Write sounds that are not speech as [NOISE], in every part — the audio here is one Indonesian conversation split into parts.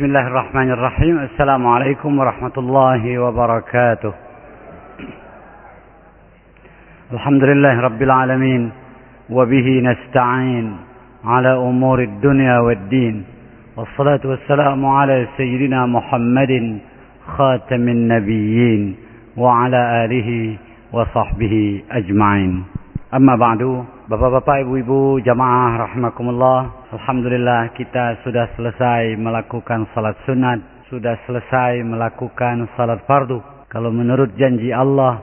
بسم الله الرحمن الرحيم. السلام عليكم ورحمة الله وبركاته. الحمد لله رب العالمين وبه نستعين على أمور الدنيا والدين. والصلاة والسلام على سيدنا محمد خاتم النبيين وعلى آله وصحبه أجمعين. أما بعد Bapak-bapak, ibu-ibu, jamaah rahimakumullah. Alhamdulillah kita sudah selesai melakukan salat sunat, sudah selesai melakukan salat fardu. Kalau menurut janji Allah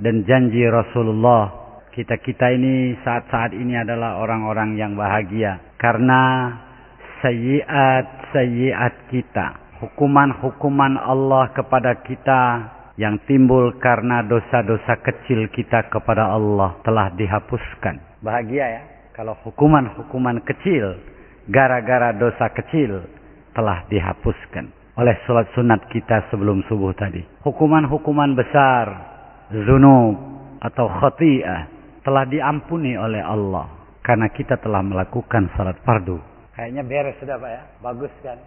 dan janji Rasulullah, kita-kita ini saat-saat ini adalah orang-orang yang bahagia karena sayiat-sayiat kita, hukuman-hukuman Allah kepada kita yang timbul karena dosa-dosa kecil kita kepada Allah telah dihapuskan. Bahagia ya, kalau hukuman-hukuman kecil gara-gara dosa kecil telah dihapuskan oleh sholat sunat kita sebelum subuh tadi. Hukuman-hukuman besar, zunub atau khati'ah telah diampuni oleh Allah karena kita telah melakukan salat fardu. Kayaknya beres sudah Pak ya, bagus kan?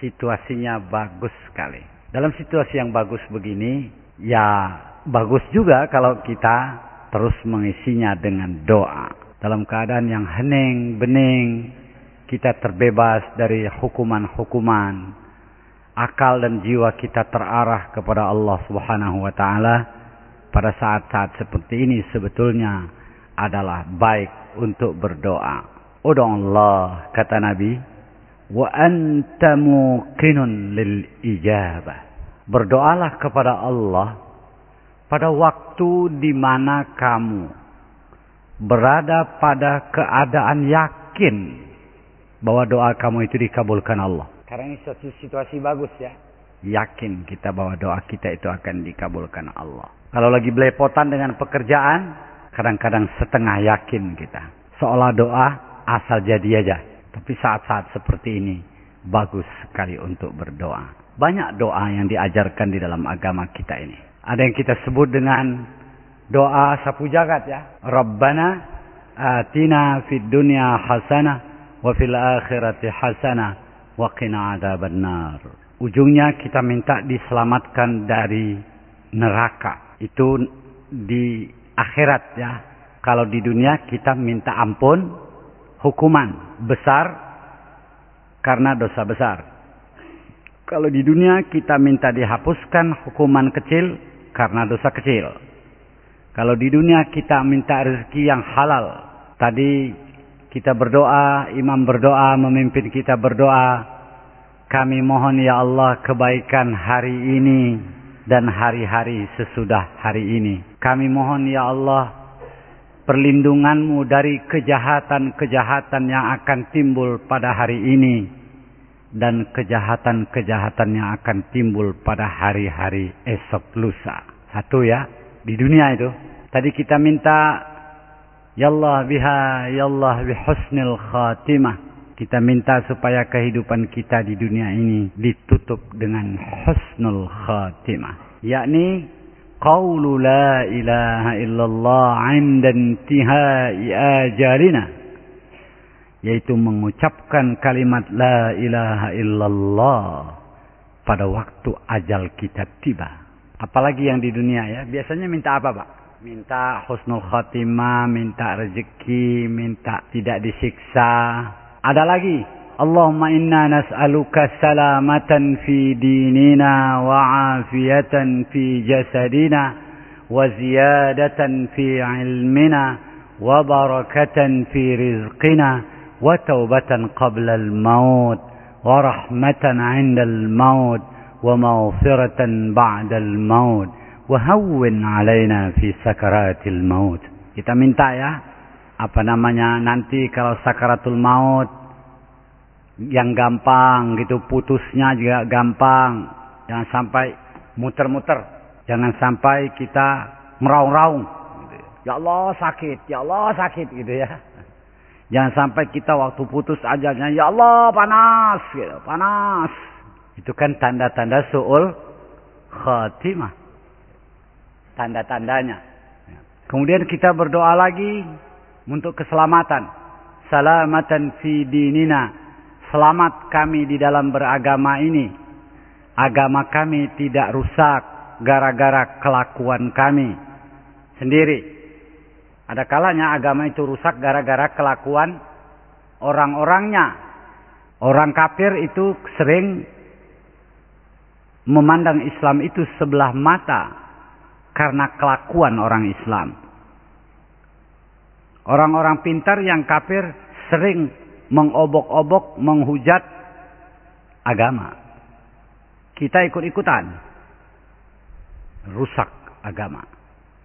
Situasinya bagus sekali. Dalam situasi yang bagus begini, ya bagus juga kalau kita terus mengisinya dengan doa. Dalam keadaan yang hening, bening, kita terbebas dari hukuman-hukuman. Akal dan jiwa kita terarah kepada Allah Subhanahu wa taala pada saat-saat seperti ini sebetulnya adalah baik untuk berdoa. Allah kata Nabi, wa anta muqinun lil ijabah. Berdoalah kepada Allah pada waktu di mana kamu berada pada keadaan yakin bahwa doa kamu itu dikabulkan Allah. Karena ini suatu situasi bagus ya. Yakin kita bahwa doa kita itu akan dikabulkan Allah. Kalau lagi belepotan dengan pekerjaan, kadang-kadang setengah yakin kita. Seolah doa asal jadi aja. Tapi saat-saat seperti ini, bagus sekali untuk berdoa. Banyak doa yang diajarkan di dalam agama kita ini. Ada yang kita sebut dengan doa sapu jagat ya. Rabbana atina fid dunya hasanah wa fil akhirati hasanah wa qina adzabannar. Ujungnya kita minta diselamatkan dari neraka. Itu di akhirat ya. Kalau di dunia kita minta ampun hukuman besar karena dosa besar. Kalau di dunia kita minta dihapuskan hukuman kecil karena dosa kecil. Kalau di dunia kita minta rezeki yang halal. Tadi kita berdoa, imam berdoa, memimpin kita berdoa. Kami mohon ya Allah kebaikan hari ini dan hari-hari sesudah hari ini. Kami mohon ya Allah perlindunganmu dari kejahatan-kejahatan yang akan timbul pada hari ini dan kejahatan-kejahatan yang akan timbul pada hari-hari esok lusa. Satu ya, di dunia itu. Tadi kita minta Ya Allah biha Ya Allah bihusnil khatimah. Kita minta supaya kehidupan kita di dunia ini ditutup dengan husnul khatimah. Yakni qawlu la ilaha illallah 'inda intihai ajalina. Yaitu mengucapkan kalimat la ilaha illallah pada waktu ajal kita tiba. Apalagi yang di dunia ya, biasanya minta apa, Pak? Minta husnul khatimah, minta rezeki, minta tidak disiksa. Ada lagi, Allahumma inna nas'aluka salamatan fi dinina wa afiyatan fi jasadina wa ziyadatan fi ilmina wa barakatan fi rizqina wa rahmatan 'inda al-maut wa maghfiratan ba'da al-maut wa hawwin 'alaina fi sakaratil maut. Kita minta ya, apa namanya nanti kalau sakaratul maut yang gampang gitu putusnya juga gampang. Jangan sampai muter-muter jangan sampai kita meraung-raung. Ya Allah sakit ya Allah sakit gitu ya jangan sampai kita waktu putus ajalnya ya Allah panas gitu. Panas. Itu kan tanda-tanda su'ul khatimah. Tanda-tandanya. Kemudian kita berdoa lagi untuk keselamatan. Salamatan fi dinina. Selamat kami di dalam beragama ini. Agama kami tidak rusak gara-gara kelakuan kami sendiri. Ada kalanya agama itu rusak gara-gara kelakuan orang-orangnya. Orang kafir itu sering memandang Islam itu sebelah mata karena kelakuan orang Islam. Orang-orang pintar yang kafir sering mengobok-obok, menghujat agama. Kita ikut-ikutan. Rusak agama.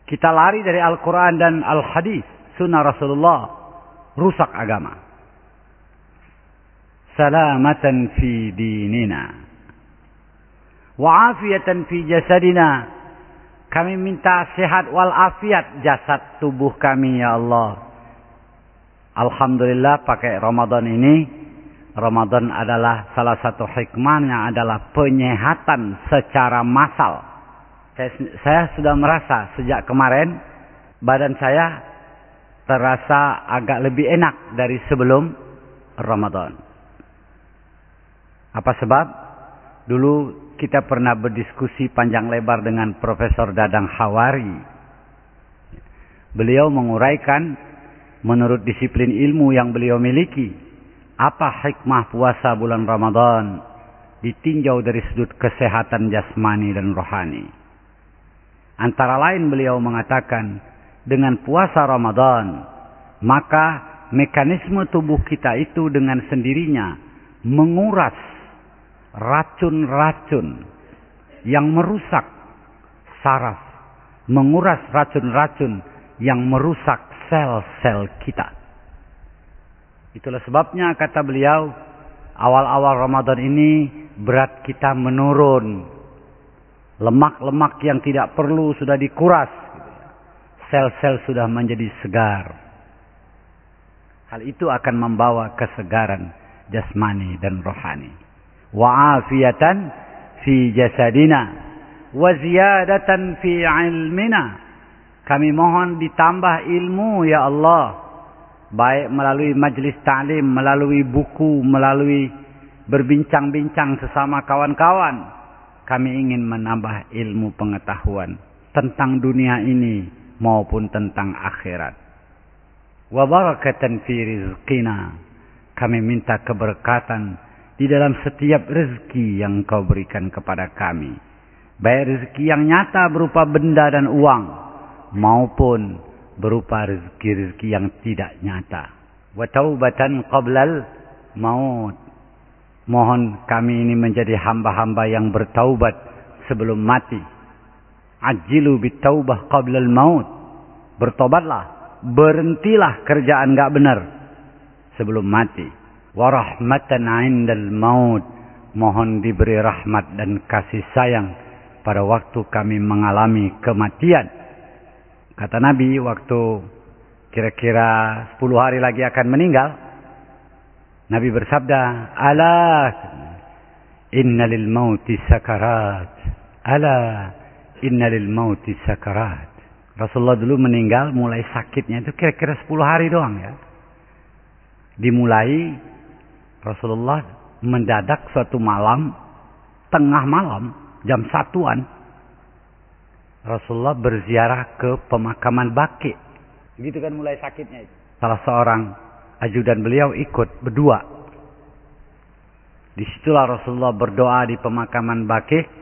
Kita lari dari Al-Quran dan Al-Hadis. Sunnah Rasulullah. Rusak agama. Salamatan fi dinina wa'afiatan fi jasadina. Kami minta sehat walafiat jasad tubuh kami ya Allah. Alhamdulillah pakai Ramadan ini. Ramadan adalah salah satu hikmahnya adalah penyehatan secara massal. Saya, saya sudah merasa sejak kemarin badan saya terasa agak lebih enak dari sebelum Ramadan. Apa sebab? Dulu kita pernah berdiskusi panjang lebar dengan Profesor Dadang Hawari. Beliau menguraikan menurut disiplin ilmu yang beliau miliki, apa hikmah puasa bulan Ramadan ditinjau dari sudut kesehatan jasmani dan rohani. Antara lain beliau mengatakan, dengan puasa Ramadan, maka mekanisme tubuh kita itu dengan sendirinya menguras racun-racun yang merusak saraf, menguras racun-racun yang merusak sel-sel kita. Itulah sebabnya kata beliau, awal-awal Ramadan ini berat kita menurun. Lemak-lemak yang tidak perlu sudah dikuras. Sel-sel sudah menjadi segar. Hal itu akan membawa kesegaran jasmani dan rohani wa'afiyatan fi jasadina wa ziyadatan fi ilmina kami mohon ditambah ilmu ya Allah baik melalui majlis ta'lim melalui buku melalui berbincang-bincang sesama kawan-kawan kami ingin menambah ilmu pengetahuan tentang dunia ini maupun tentang akhirat wa barakatan fi rizqina kami minta keberkatan di dalam setiap rezeki yang kau berikan kepada kami. Baik rezeki yang nyata berupa benda dan uang maupun berupa rezeki-rezeki yang tidak nyata. Wa taubatan qablal maut. Mohon kami ini menjadi hamba-hamba yang bertaubat sebelum mati. Ajilu bitaubah qablal maut. Bertobatlah, berhentilah kerjaan enggak benar sebelum mati warahmatan 'indal maut mohon diberi rahmat dan kasih sayang pada waktu kami mengalami kematian kata Nabi waktu kira-kira 10 hari lagi akan meninggal Nabi bersabda ala inna lil mauti sakarat ala inna lil mauti sakarat Rasulullah dulu meninggal mulai sakitnya itu kira-kira 10 hari doang ya dimulai Rasulullah mendadak suatu malam, tengah malam, jam satuan, Rasulullah berziarah ke pemakaman Baki. Gitu kan mulai sakitnya itu. Salah seorang ajudan beliau ikut berdua. Di situlah Rasulullah berdoa di pemakaman Baki.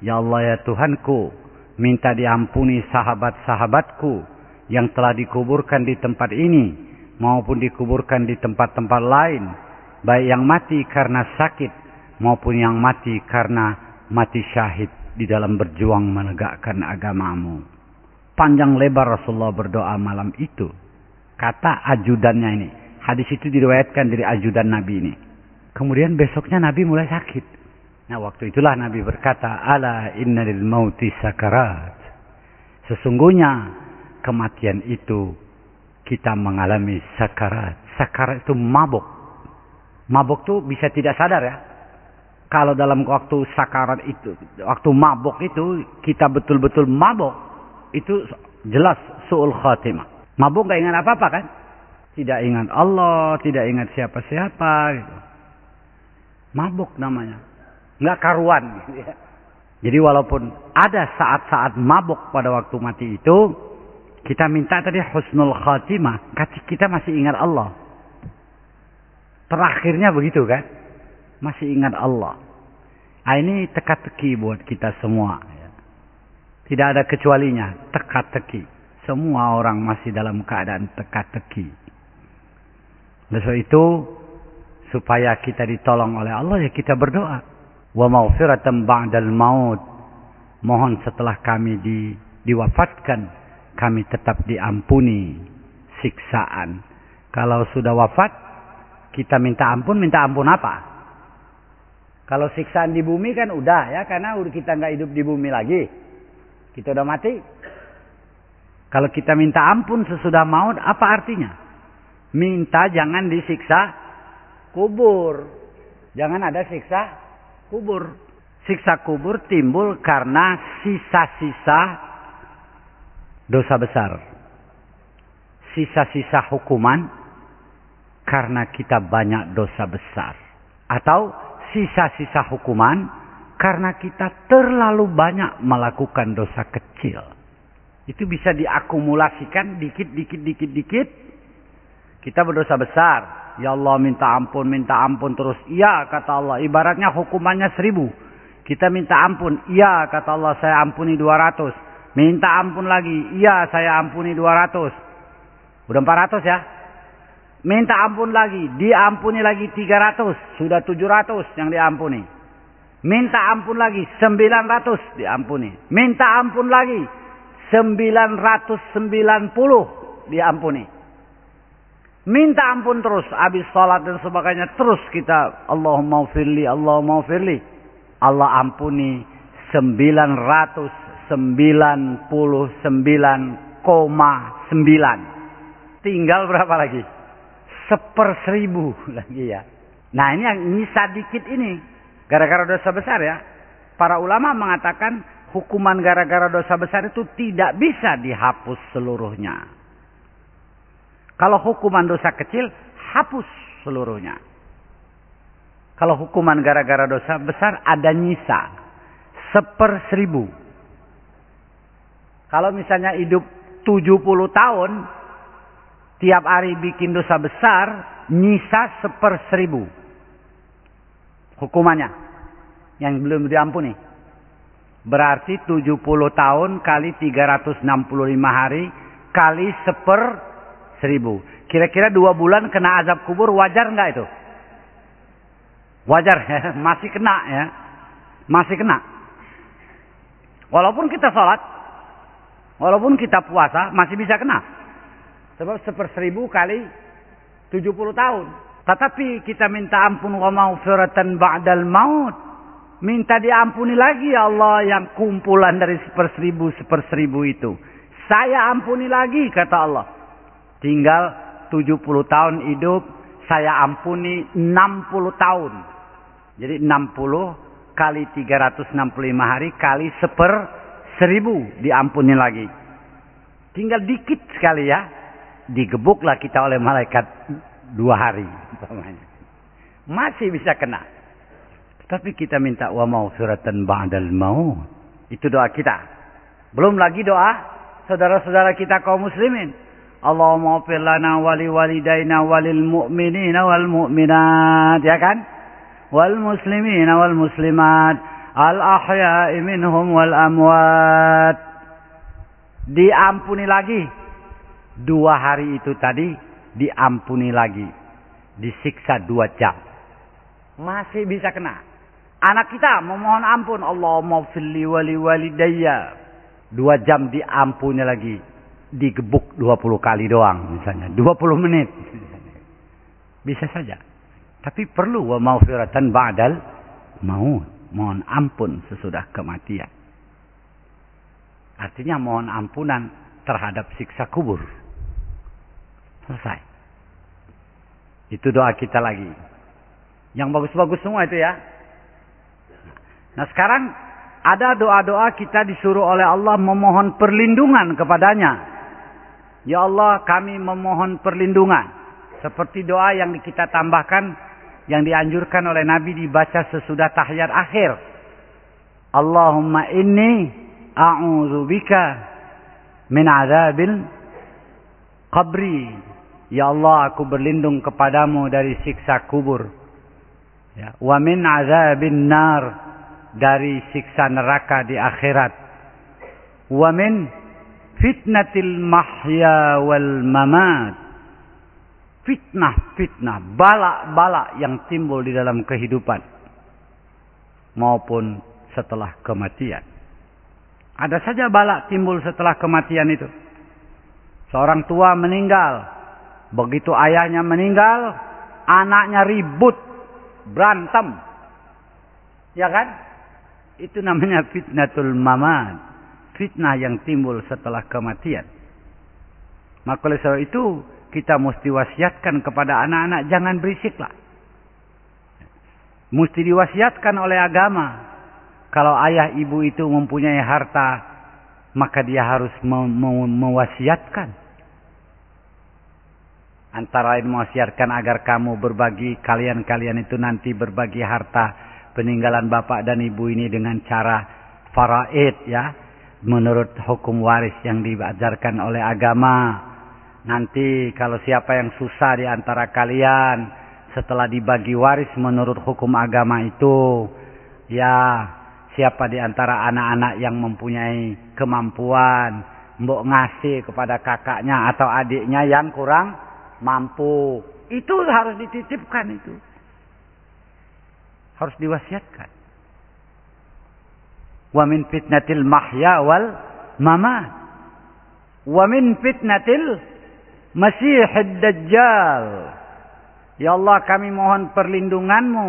Ya Allah ya Tuhanku, minta diampuni sahabat-sahabatku yang telah dikuburkan di tempat ini maupun dikuburkan di tempat-tempat lain baik yang mati karena sakit maupun yang mati karena mati syahid di dalam berjuang menegakkan agamamu. Panjang lebar Rasulullah berdoa malam itu. Kata ajudannya ini. Hadis itu diriwayatkan dari ajudan Nabi ini. Kemudian besoknya Nabi mulai sakit. Nah waktu itulah Nabi berkata, Ala inna lil mauti sakarat. Sesungguhnya kematian itu kita mengalami sakarat. Sakarat itu mabuk Mabuk tuh bisa tidak sadar ya. Kalau dalam waktu sakarat itu, waktu mabuk itu kita betul-betul mabuk, itu jelas su'ul khatimah. Mabuk gak ingat apa-apa kan? Tidak ingat Allah, tidak ingat siapa-siapa gitu. Mabuk namanya. Nggak karuan. Gitu ya. Jadi walaupun ada saat-saat mabuk pada waktu mati itu, kita minta tadi husnul khatimah. Kita masih ingat Allah. Terakhirnya begitu kan? Masih ingat Allah. Nah, ini teka-teki buat kita semua. Tidak ada kecualinya. Teka-teki. Semua orang masih dalam keadaan teka-teki. Oleh itu, supaya kita ditolong oleh Allah, ya kita berdoa. Wa maghfiratan ba'dal maut. Mohon setelah kami di, diwafatkan, kami tetap diampuni siksaan. Kalau sudah wafat, kita minta ampun, minta ampun apa? Kalau siksaan di bumi kan udah ya, karena kita nggak hidup di bumi lagi. Kita udah mati. Kalau kita minta ampun sesudah maut, apa artinya? Minta jangan disiksa kubur. Jangan ada siksa kubur. Siksa kubur timbul karena sisa-sisa dosa besar. Sisa-sisa hukuman karena kita banyak dosa besar. Atau sisa-sisa hukuman karena kita terlalu banyak melakukan dosa kecil. Itu bisa diakumulasikan dikit, dikit, dikit, dikit. Kita berdosa besar. Ya Allah minta ampun, minta ampun terus. Iya kata Allah. Ibaratnya hukumannya seribu. Kita minta ampun. Iya kata Allah saya ampuni dua ratus. Minta ampun lagi. Iya saya ampuni dua ratus. Udah empat ratus ya. Minta ampun lagi, diampuni lagi 300, sudah 700 yang diampuni. Minta ampun lagi 900 diampuni. Minta ampun lagi 990 diampuni. Minta ampun terus habis salat dan sebagainya terus kita Allahumma firli Allahumma firli. Allah ampuni 999,9. Tinggal berapa lagi? seperseribu [LAUGHS] lagi ya. Nah ini yang nyisa dikit ini. Gara-gara dosa besar ya. Para ulama mengatakan hukuman gara-gara dosa besar itu tidak bisa dihapus seluruhnya. Kalau hukuman dosa kecil, hapus seluruhnya. Kalau hukuman gara-gara dosa besar, ada nyisa. Seperseribu. Kalau misalnya hidup 70 tahun, tiap hari bikin dosa besar, nyisa seper seribu. Hukumannya. Yang belum diampuni. Berarti 70 tahun kali 365 hari kali seper seribu. Kira-kira dua bulan kena azab kubur wajar nggak itu? Wajar ya, [LAUGHS] masih kena ya. Masih kena. Walaupun kita sholat, walaupun kita puasa, masih bisa kena. Sebab seperseribu kali 70 tahun. Tetapi kita minta ampun wa maufiratan ba'dal maut. Minta diampuni lagi ya Allah yang kumpulan dari seperseribu seperseribu itu. Saya ampuni lagi kata Allah. Tinggal 70 tahun hidup. Saya ampuni 60 tahun. Jadi 60 kali 365 hari kali seper seribu diampuni lagi. Tinggal dikit sekali ya digebuklah kita oleh malaikat dua hari Masih bisa kena. Tapi kita minta wa maufiratan ba'dal maut. Itu doa kita. Belum lagi doa saudara-saudara kita kaum muslimin. Allahumma fir lana wali walidaina walil mu'minina wal mu'minat. Ya kan? Wal muslimina wal muslimat. Al ahya'i minhum wal amwat. Diampuni lagi dua hari itu tadi diampuni lagi. Disiksa dua jam. Masih bisa kena. Anak kita memohon ampun. Allah maufilli wali walidayya. Dua jam diampuni lagi. Digebuk dua puluh kali doang misalnya. Dua puluh menit. Bisa saja. Tapi perlu wa maufiratan ba'dal maut. Mohon ampun sesudah kematian. Artinya mohon ampunan terhadap siksa kubur. Selesai. Itu doa kita lagi. Yang bagus-bagus semua itu ya. Nah sekarang ada doa-doa kita disuruh oleh Allah memohon perlindungan kepadanya. Ya Allah kami memohon perlindungan. Seperti doa yang kita tambahkan. yang dianjurkan oleh Nabi dibaca sesudah tahiyat akhir. Allahumma inni a'udzubika min azabil qabri. Ya Allah, aku berlindung kepadamu dari siksa kubur. Ya, wa min azabin nar dari siksa neraka di akhirat. Wa min fitnatil mahya wal mamat fitnah-fitnah, balak-balak yang timbul di dalam kehidupan maupun setelah kematian. Ada saja balak timbul setelah kematian itu. Seorang tua meninggal, begitu ayahnya meninggal, anaknya ribut, berantem. Ya kan? Itu namanya fitnatul mamad. Fitnah yang timbul setelah kematian. Maka oleh sebab itu kita mesti wasiatkan kepada anak-anak jangan berisiklah. Mesti diwasiatkan oleh agama. Kalau ayah ibu itu mempunyai harta, maka dia harus mewasiatkan. Antara lain mewasiatkan agar kamu berbagi, kalian-kalian itu nanti berbagi harta peninggalan bapak dan ibu ini dengan cara faraid ya. Menurut hukum waris yang diajarkan oleh agama Nanti kalau siapa yang susah di antara kalian setelah dibagi waris menurut hukum agama itu, ya siapa di antara anak-anak yang mempunyai kemampuan, mbok ngasih kepada kakaknya atau adiknya yang kurang mampu, itu harus dititipkan itu. Harus diwasiatkan. Wa min fitnatil mahya wal mamat. Wa min fitnatil Masih Dajjal. Ya Allah kami mohon perlindunganmu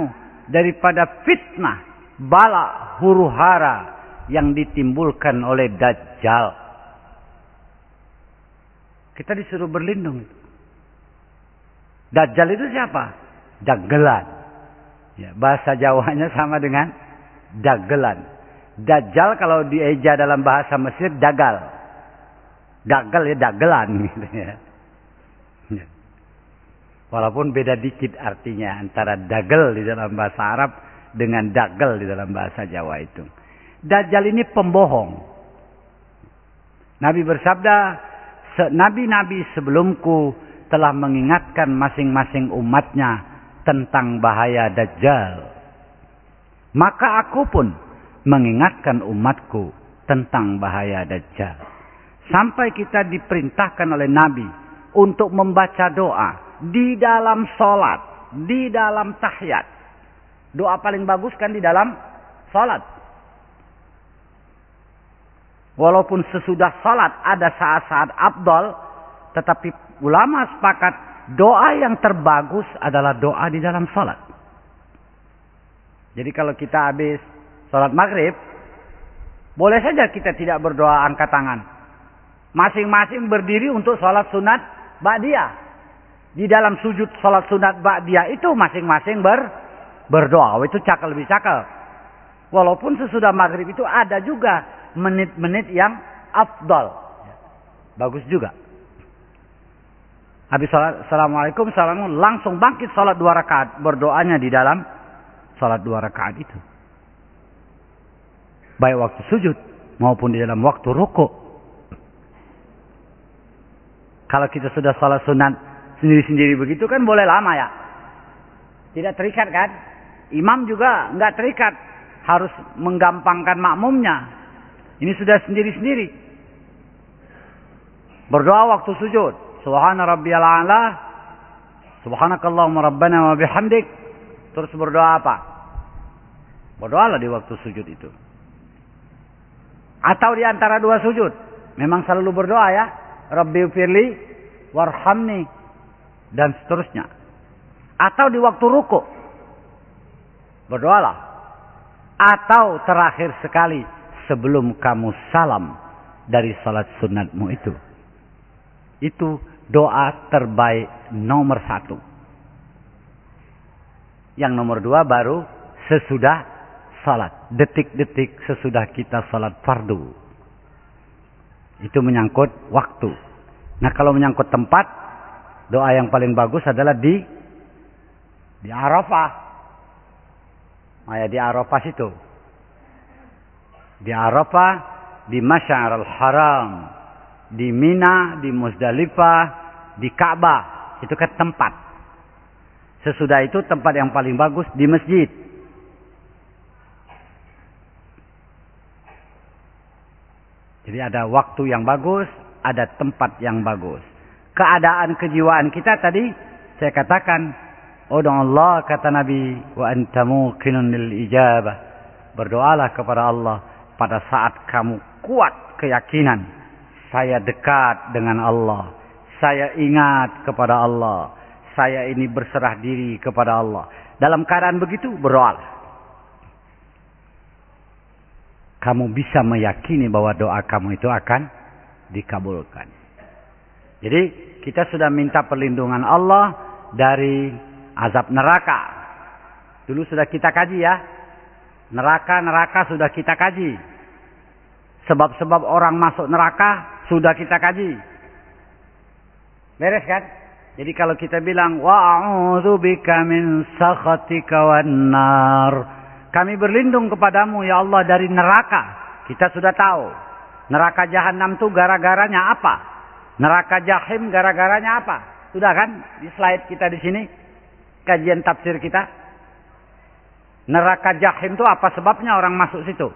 daripada fitnah, bala, huru hara yang ditimbulkan oleh Dajjal. Kita disuruh berlindung. Dajjal itu siapa? Dagelan. Ya, bahasa Jawanya sama dengan dagelan. Dajjal kalau dieja dalam bahasa Mesir dagal. Dagal ya dagelan gitu ya. Walaupun beda dikit artinya antara dagel di dalam bahasa Arab dengan dagel di dalam bahasa Jawa itu. Dajjal ini pembohong. Nabi bersabda, Nabi-nabi sebelumku telah mengingatkan masing-masing umatnya tentang bahaya Dajjal. Maka aku pun mengingatkan umatku tentang bahaya Dajjal. Sampai kita diperintahkan oleh Nabi untuk membaca doa di dalam sholat, di dalam tahiyat. Doa paling bagus kan di dalam sholat. Walaupun sesudah sholat ada saat-saat abdol, tetapi ulama sepakat doa yang terbagus adalah doa di dalam sholat. Jadi kalau kita habis sholat maghrib, boleh saja kita tidak berdoa angkat tangan. Masing-masing berdiri untuk sholat sunat ba'diyah di dalam sujud salat sunat ba'diyah itu masing-masing ber berdoa. Itu cakal lebih cakal. Walaupun sesudah maghrib itu ada juga menit-menit yang afdal. Bagus juga. Habis salat, Assalamualaikum, Assalamualaikum, langsung bangkit salat dua rakaat. Berdoanya di dalam salat dua rakaat itu. Baik waktu sujud maupun di dalam waktu rukuk. Kalau kita sudah salat sunat sendiri-sendiri begitu kan boleh lama ya. Tidak terikat kan? Imam juga nggak terikat. Harus menggampangkan makmumnya. Ini sudah sendiri-sendiri. Berdoa waktu sujud. Subhana rabbiyal a'la. Subhanakallahumma rabbana wa bihamdik. Terus berdoa apa? Berdoalah di waktu sujud itu. Atau di antara dua sujud. Memang selalu berdoa ya. Rabbi firli warhamni dan seterusnya. Atau di waktu ruku. Berdoalah. Atau terakhir sekali sebelum kamu salam dari salat sunatmu itu. Itu doa terbaik nomor satu. Yang nomor dua baru sesudah salat. Detik-detik sesudah kita salat fardu. Itu menyangkut waktu. Nah kalau menyangkut tempat, doa yang paling bagus adalah di Di Arafah. Oh ya, di Arafah situ. Di Arafah, di Masyar al-Haram, di Mina, di Muzdalifah, di Ka'bah. Itu kan tempat. Sesudah itu tempat yang paling bagus di masjid. Jadi ada waktu yang bagus, ada tempat yang bagus. Keadaan kejiwaan kita tadi saya katakan, "Ud'u Allah," kata Nabi, "wa anta muqinun lil ijabah." Berdoalah kepada Allah pada saat kamu kuat keyakinan, saya dekat dengan Allah. Saya ingat kepada Allah. Saya ini berserah diri kepada Allah. Dalam keadaan begitu, berdoalah. Kamu bisa meyakini bahwa doa kamu itu akan dikabulkan. Jadi kita sudah minta perlindungan Allah dari azab neraka. Dulu sudah kita kaji ya. Neraka-neraka sudah kita kaji. Sebab-sebab orang masuk neraka sudah kita kaji. Beres kan? Jadi kalau kita bilang wa'udzubika min sakhatika wan nar kami berlindung kepadamu ya Allah dari neraka. Kita sudah tahu. Neraka jahanam itu gara-garanya apa? Neraka jahim gara-garanya apa? Sudah kan di slide kita di sini kajian tafsir kita. Neraka jahim itu apa sebabnya orang masuk situ?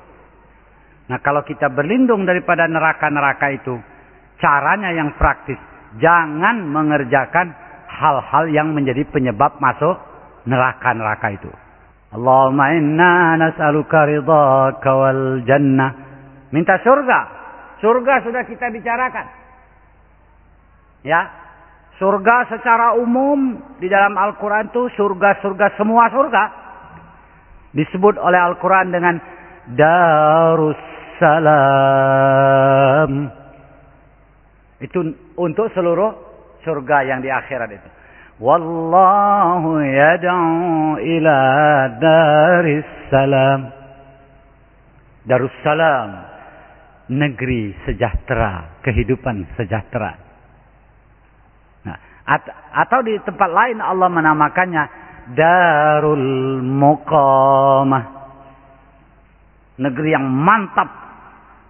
Nah kalau kita berlindung daripada neraka-neraka itu, caranya yang praktis. Jangan mengerjakan hal-hal yang menjadi penyebab masuk neraka-neraka itu. Allahumma inna nas'aluka ridhaka wal jannah. Minta surga. Surga sudah kita bicarakan. Ya. Surga secara umum di dalam Al-Quran itu surga-surga semua surga. Disebut oleh Al-Quran dengan Darussalam. Itu untuk seluruh surga yang di akhirat itu. Wallahu yad'u ila daris salam. Darussalam. Negeri sejahtera. Kehidupan sejahtera. Nah, at atau di tempat lain Allah menamakannya Darul Muqamah. Negeri yang mantap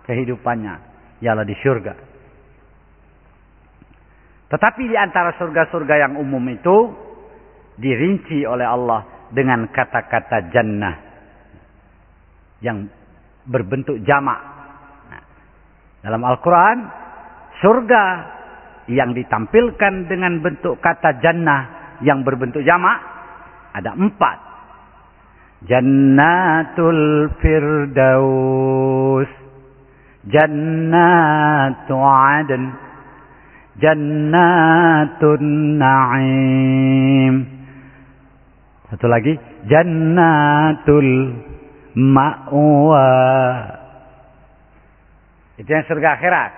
kehidupannya. Ialah di surga. Tetapi di antara surga-surga yang umum itu dirinci oleh Allah dengan kata-kata jannah yang berbentuk jamak. Nah, dalam Al-Quran, surga yang ditampilkan dengan bentuk kata jannah yang berbentuk jamak ada empat. Jannatul Firdaus, Jannatu Aden, Jannatun Na'im. Satu lagi, Jannatul Ma'wa. Itu yang surga akhirat.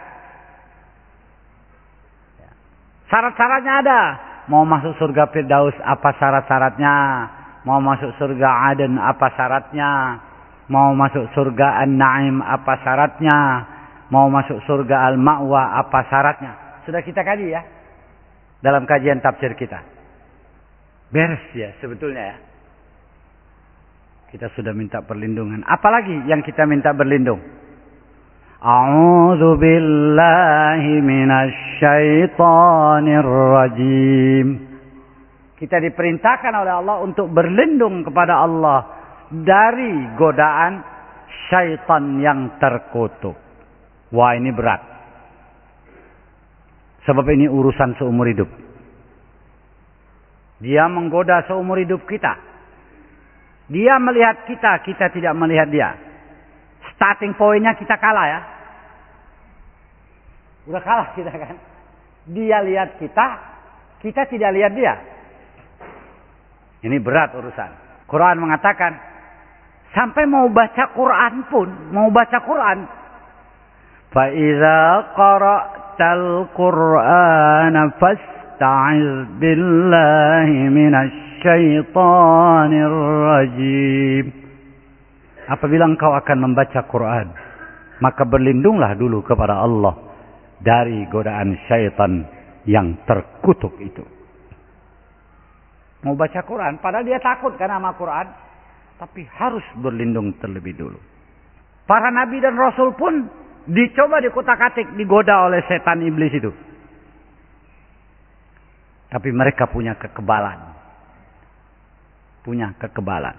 Syarat-syaratnya ada. Mau masuk surga Firdaus apa syarat-syaratnya? Mau masuk surga Aden apa syaratnya? Mau masuk surga An-Na'im apa syaratnya? Mau masuk surga Al-Ma'wa apa syaratnya? Sudah kita kaji ya. Dalam kajian tafsir kita. Beres ya sebetulnya ya. Kita sudah minta perlindungan. Apalagi yang kita minta berlindung? A'udzu billahi minasyaitonir rajim. Kita diperintahkan oleh Allah untuk berlindung kepada Allah dari godaan syaitan yang terkutuk. Wah ini berat. Sebab ini urusan seumur hidup. Dia menggoda seumur hidup kita. Dia melihat kita, kita tidak melihat dia. Starting pointnya kita kalah ya. Udah kalah kita kan. Dia lihat kita, kita tidak lihat dia. Ini berat urusan. Quran mengatakan, sampai mau baca Quran pun, mau baca Quran. Fa'idha qara' الْقُرْآنَ فَاسْتَعِذْ بِاللَّهِ مِنَ الشَّيْطَانِ الرَّجِيمِ Apabila engkau akan membaca Quran, maka berlindunglah dulu kepada Allah dari godaan syaitan yang terkutuk itu. Mau baca Quran, padahal dia takut karena sama Quran. Tapi harus berlindung terlebih dulu. Para nabi dan rasul pun dicoba dikutak-atik, digoda oleh setan iblis itu. Tapi mereka punya kekebalan. Punya kekebalan.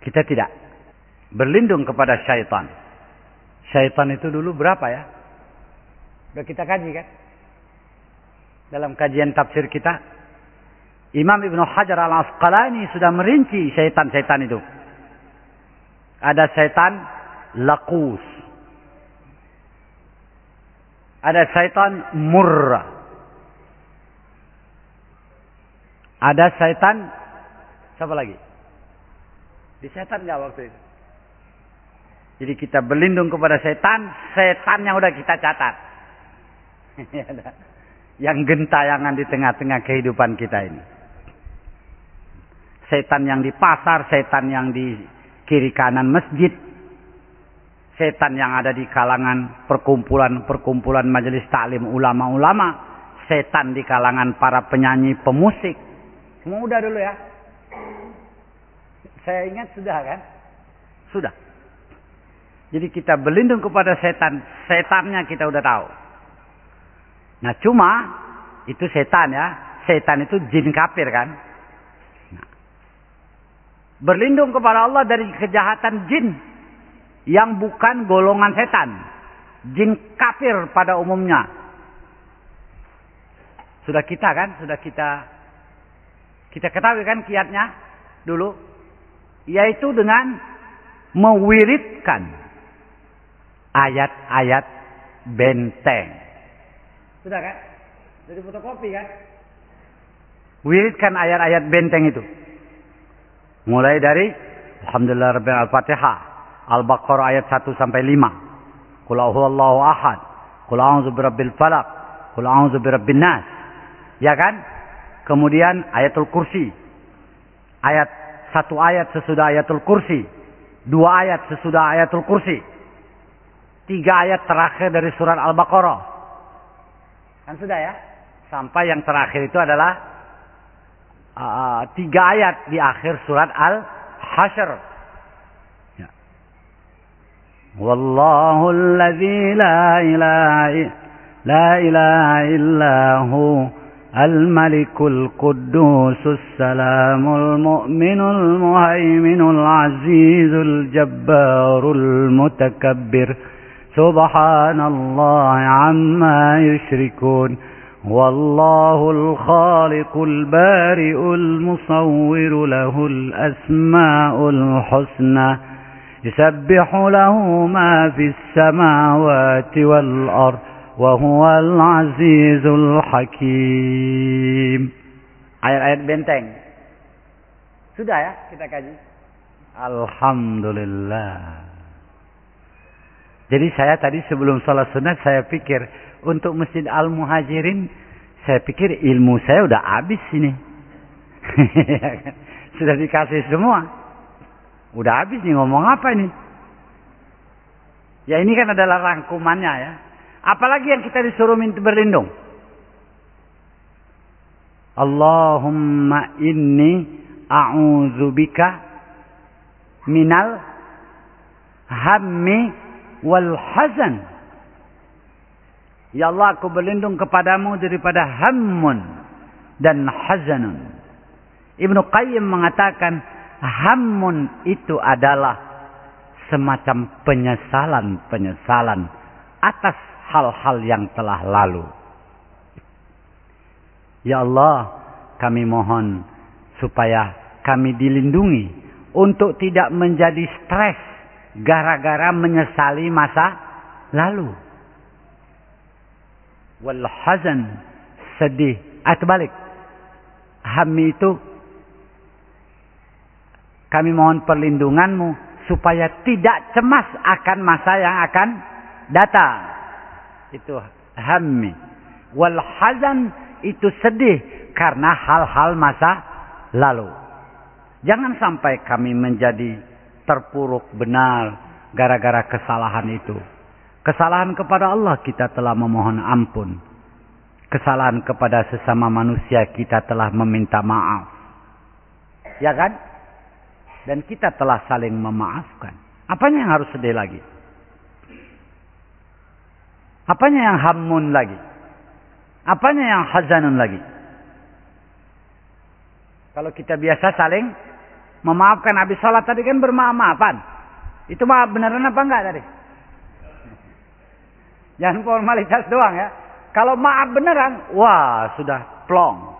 Kita tidak berlindung kepada syaitan. Syaitan itu dulu berapa ya? Sudah kita kaji kan? Dalam kajian tafsir kita. Imam Ibn Hajar al-Asqalani sudah merinci syaitan-syaitan itu. Ada syaitan lakus. Ada syaitan murra. Ada syaitan siapa lagi? Di setan nggak waktu itu? Jadi kita berlindung kepada setan, setan yang udah kita catat. [LAUGHS] yang gentayangan di tengah-tengah kehidupan kita ini. Setan yang di pasar, setan yang di kiri kanan masjid, setan yang ada di kalangan perkumpulan-perkumpulan majelis taklim ulama-ulama, setan di kalangan para penyanyi pemusik. Semua udah dulu ya. Saya ingat sudah kan? Sudah. Jadi kita berlindung kepada setan. Setannya kita udah tahu. Nah cuma itu setan ya. Setan itu jin kafir kan. Nah, berlindung kepada Allah dari kejahatan jin. Yang bukan golongan setan. Jin kafir pada umumnya. Sudah kita kan? Sudah kita kita ketahui kan kiatnya dulu yaitu dengan mewiridkan ayat-ayat benteng. Sudah kan? Jadi fotokopi kan? Wiridkan ayat-ayat benteng itu. Mulai dari Alhamdulillah Rabbil Al-Fatihah. Al-Baqarah ayat 1 sampai 5. Qul huwallahu ahad. Qul a'udzu birabbil falaq. Qul a'udzu birabbin nas. Ya kan? Kemudian ayatul kursi. Ayat satu ayat sesudah ayatul kursi. Dua ayat sesudah ayatul kursi. Tiga ayat terakhir dari surat Al-Baqarah. Kan sudah ya? Sampai yang terakhir itu adalah uh, tiga ayat di akhir surat Al-Hashr. Ya. Wallahu alladhi la ilaha la ilaha illahu الملك القدوس السلام المؤمن المهيمن العزيز الجبار المتكبر سبحان الله عما يشركون والله الخالق البارئ المصور له الأسماء الحسنى يسبح له ما في السماوات والأرض وهو العزيز الحكيم ayat-ayat benteng sudah ya kita kaji Alhamdulillah jadi saya tadi sebelum sholat sunat saya pikir untuk masjid al-muhajirin saya pikir ilmu saya udah habis ini [LAUGHS] sudah dikasih semua udah habis nih ngomong apa ini ya ini kan adalah rangkumannya ya Apalagi yang kita disuruh minta berlindung. Allahumma inni a'udzubika minal hammi wal hazan. Ya Allah aku berlindung kepadamu daripada hammun dan hazanun. Ibnu Qayyim mengatakan hammun itu adalah semacam penyesalan-penyesalan atas hal-hal yang telah lalu. Ya Allah, kami mohon supaya kami dilindungi untuk tidak menjadi stres gara-gara menyesali masa lalu. Wal hazan sedih atau balik. Hami itu kami mohon perlindunganmu supaya tidak cemas akan masa yang akan datang itu hammi. Wal hazan itu sedih karena hal-hal masa lalu. Jangan sampai kami menjadi terpuruk benar gara-gara kesalahan itu. Kesalahan kepada Allah kita telah memohon ampun. kesalahan kepada sesama manusia kita telah meminta maaf. Ya kan? Dan kita telah saling memaafkan. Apanya yang harus sedih lagi? Apanya yang hamun lagi? Apanya yang hazanun lagi? Kalau kita biasa saling memaafkan habis sholat tadi kan bermaaf-maafan. Itu maaf beneran apa enggak tadi? [LAUGHS] Jangan formalitas doang ya. Kalau maaf beneran, wah sudah plong.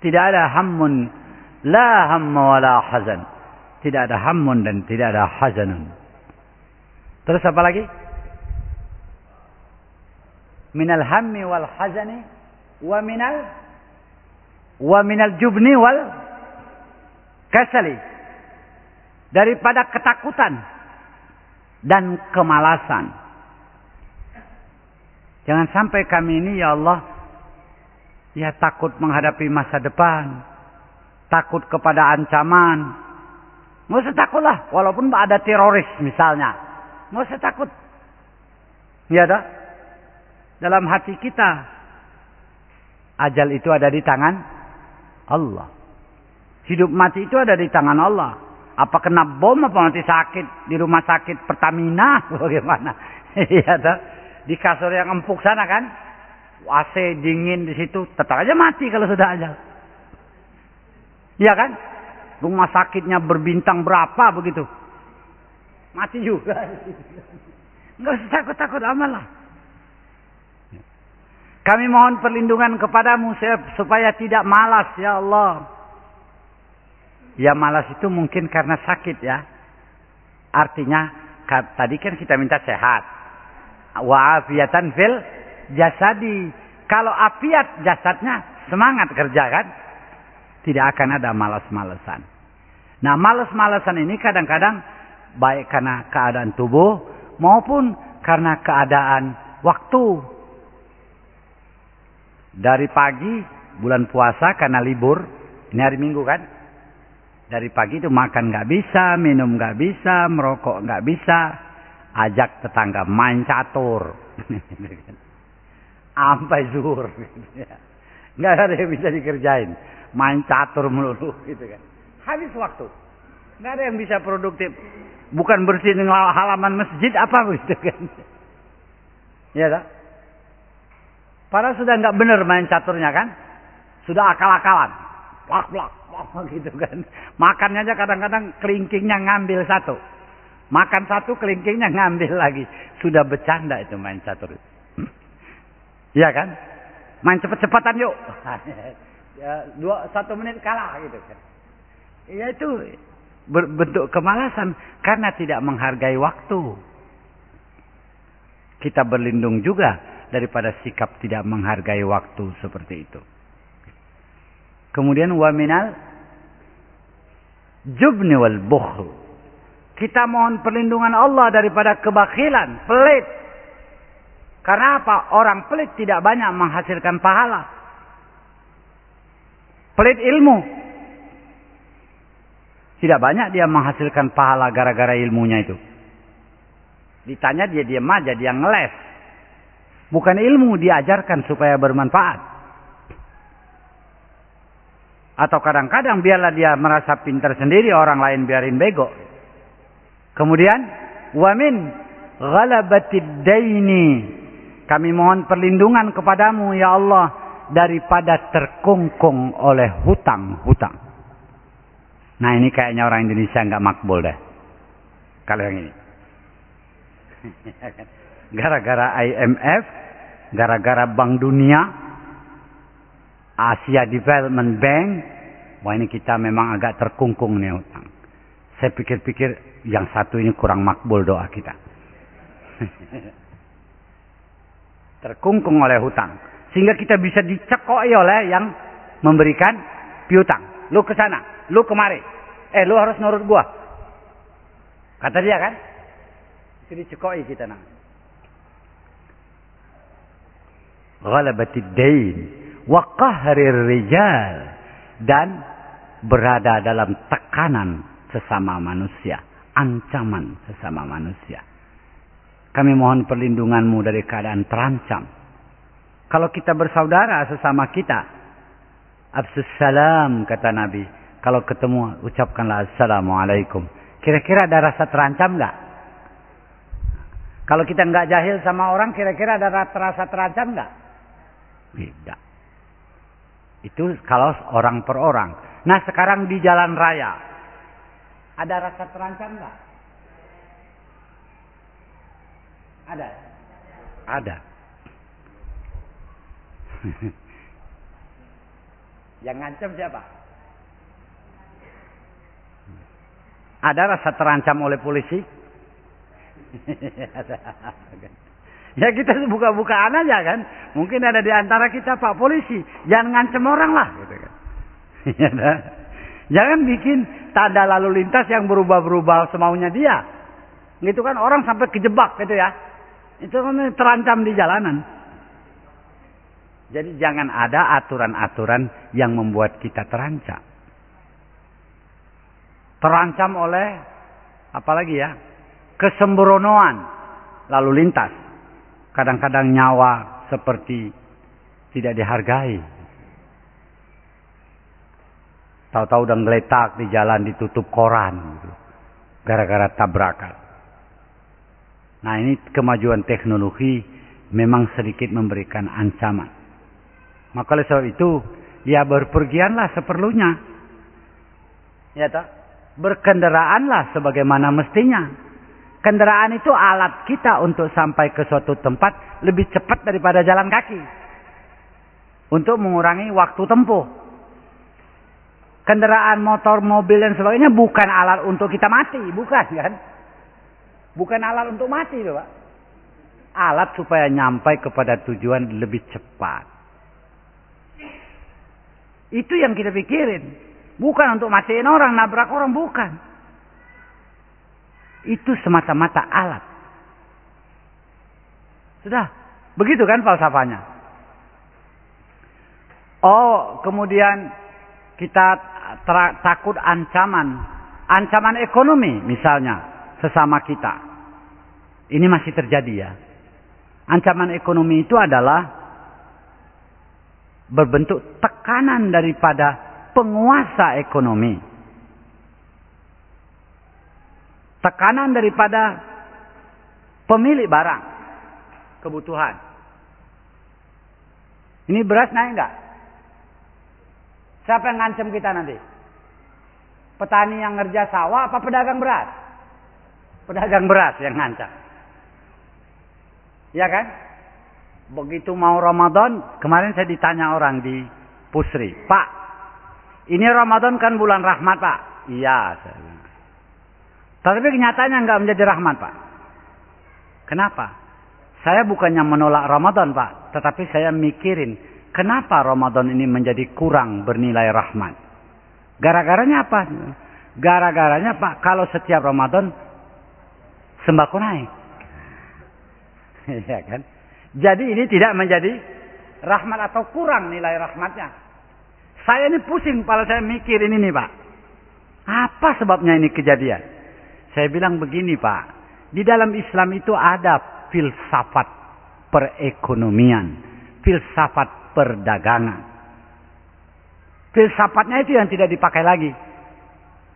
Tidak ada hammun, la hamma wa la hazan. Tidak ada hammun dan tidak ada hazanun. Terus apa lagi? Minal hammi wal hazani wa minal wa minal jubni wal kasali. Daripada ketakutan dan kemalasan Jangan sampai kami ini ya Allah ya takut menghadapi masa depan, takut kepada ancaman. Nggak usah takut lah, walaupun ada teroris misalnya. Usah takut. Ya dah. Dalam hati kita, ajal itu ada di tangan Allah. Hidup mati itu ada di tangan Allah. Apa kena bom apa nanti sakit di rumah sakit Pertamina [LAUGHS] bagaimana? Iya dah di kasur yang empuk sana kan, AC dingin di situ, tetap aja mati kalau sudah aja. Iya kan? Rumah sakitnya berbintang berapa begitu. Mati juga. Enggak usah takut-takut amalah. Kami mohon perlindungan kepadamu supaya tidak malas ya Allah. Ya malas itu mungkin karena sakit ya. Artinya tadi kan kita minta sehat wa afiatan fil jasadi. Kalau afiat jasadnya semangat kerja kan? Tidak akan ada malas-malesan. Nah, malas-malesan ini kadang-kadang baik karena keadaan tubuh maupun karena keadaan waktu. Dari pagi bulan puasa karena libur, ini hari Minggu kan? Dari pagi itu makan nggak bisa, minum nggak bisa, merokok nggak bisa, ajak tetangga main catur. [LAUGHS] Sampai zuhur. [LAUGHS] Nggak ada yang bisa dikerjain. Main catur melulu gitu kan. Habis waktu. Nggak ada yang bisa produktif. Bukan bersihin halaman masjid apa [LAUGHS] gitu kan. Ya tak? Padahal sudah nggak benar main caturnya kan. Sudah akal-akalan. Plak, plak, plak gitu kan. Makannya aja kadang-kadang kelingkingnya ngambil satu. Makan satu kelingkingnya ngambil lagi. Sudah bercanda itu main catur. [LAUGHS] Iya kan? Main cepet-cepetan yuk. [LAUGHS] ya, dua, satu menit kalah gitu kan. Ya itu bentuk kemalasan karena tidak menghargai waktu. Kita berlindung juga daripada sikap tidak menghargai waktu seperti itu. Kemudian waminal jubni wal bukhl kita mohon perlindungan Allah daripada kebakilan, pelit. Karena apa? Orang pelit tidak banyak menghasilkan pahala. Pelit ilmu. Tidak banyak dia menghasilkan pahala gara-gara ilmunya itu. Ditanya dia diam aja, dia ngeles. Bukan ilmu diajarkan supaya bermanfaat. Atau kadang-kadang biarlah dia merasa pintar sendiri, orang lain biarin bego. Kemudian wamin. Kami mohon perlindungan kepadamu ya Allah daripada terkungkung oleh hutang-hutang. Nah ini kayaknya orang Indonesia nggak makbul deh. Kalau yang ini. [LAUGHS] Gara-gara IMF, gara-gara Bank Dunia, Asia Development Bank, wah ini kita memang agak terkungkung nih hutang. Saya pikir-pikir yang satu ini kurang makbul doa kita. [LAUGHS] Terkungkung oleh hutang. Sehingga kita bisa dicekoi oleh yang memberikan piutang. Lu ke sana, lu kemari. Eh, lu harus nurut gua. Kata dia kan? Itu dicekoi kita nang. Ghalabatid dain wa qahrir rijal dan berada dalam tekanan sesama manusia ancaman sesama manusia. Kami mohon perlindunganmu dari keadaan terancam. Kalau kita bersaudara sesama kita, absus salam kata Nabi. Kalau ketemu ucapkanlah assalamualaikum. Kira-kira ada rasa terancam nggak? Kalau kita nggak jahil sama orang, kira-kira ada rasa terancam nggak? Tidak. Itu kalau orang per orang. Nah sekarang di jalan raya, ada rasa terancam nggak? Ada. Ada. [LAUGHS] Yang ngancam siapa? Ada rasa terancam oleh polisi? [LAUGHS] ya kita buka-bukaan aja kan. Mungkin ada di antara kita Pak Polisi. Jangan ngancem orang lah. Gitu kan. [LAUGHS] Ya Jangan bikin tanda lalu lintas yang berubah-berubah semaunya dia. Gitu kan orang sampai kejebak gitu ya. Itu kan terancam di jalanan. Jadi jangan ada aturan-aturan yang membuat kita terancam. Terancam oleh apalagi ya? Kesembronoan lalu lintas. Kadang-kadang nyawa seperti tidak dihargai. Tahu-tahu udah ngeletak di jalan ditutup koran gitu. Gara-gara tabrakan. Nah ini kemajuan teknologi memang sedikit memberikan ancaman. Maka oleh sebab itu, ya berpergianlah seperlunya. Ya tak? Berkendaraanlah sebagaimana mestinya. Kendaraan itu alat kita untuk sampai ke suatu tempat lebih cepat daripada jalan kaki. Untuk mengurangi waktu tempuh. Kendaraan motor, mobil dan sebagainya bukan alat untuk kita mati, bukan kan? Bukan alat untuk mati, Pak. Alat supaya nyampai kepada tujuan lebih cepat. Itu yang kita pikirin. Bukan untuk matiin orang, nabrak orang, bukan. Itu semata-mata alat. Sudah. Begitu kan falsafahnya. Oh, kemudian kita takut ancaman. Ancaman ekonomi misalnya. Sesama kita. Ini masih terjadi ya. Ancaman ekonomi itu adalah berbentuk tekanan daripada penguasa ekonomi. Tekanan daripada pemilik barang, kebutuhan. Ini beras naik enggak? Siapa yang ngancam kita nanti? Petani yang ngerja sawah apa pedagang beras? Pedagang beras yang ngancam. Ya kan? Begitu mau Ramadan, kemarin saya ditanya orang di Pusri, Pak, ini Ramadan kan bulan rahmat Pak. Iya. Saya Tapi kenyataannya nggak menjadi rahmat Pak. Kenapa? Saya bukannya menolak Ramadan Pak, tetapi saya mikirin kenapa Ramadan ini menjadi kurang bernilai rahmat. Gara-garanya apa? Gara-garanya Pak, kalau setiap Ramadan sembako naik. [LAUGHS] Iya kan? Jadi ini tidak menjadi rahmat atau kurang nilai rahmatnya. Saya ini pusing kalau saya mikir ini nih Pak. Apa sebabnya ini kejadian? Saya bilang begini Pak. Di dalam Islam itu ada filsafat perekonomian. Filsafat perdagangan. Filsafatnya itu yang tidak dipakai lagi.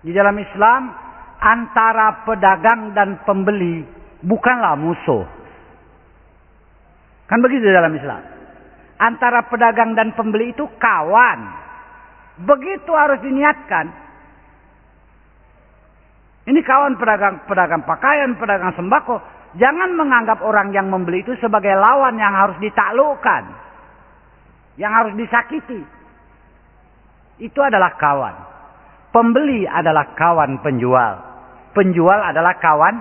Di dalam Islam antara pedagang dan pembeli bukanlah musuh. Kan begitu dalam Islam. Antara pedagang dan pembeli itu kawan. Begitu harus diniatkan. Ini kawan pedagang pedagang pakaian, pedagang sembako. Jangan menganggap orang yang membeli itu sebagai lawan yang harus ditaklukkan. Yang harus disakiti. Itu adalah kawan. Pembeli adalah kawan penjual. Penjual adalah kawan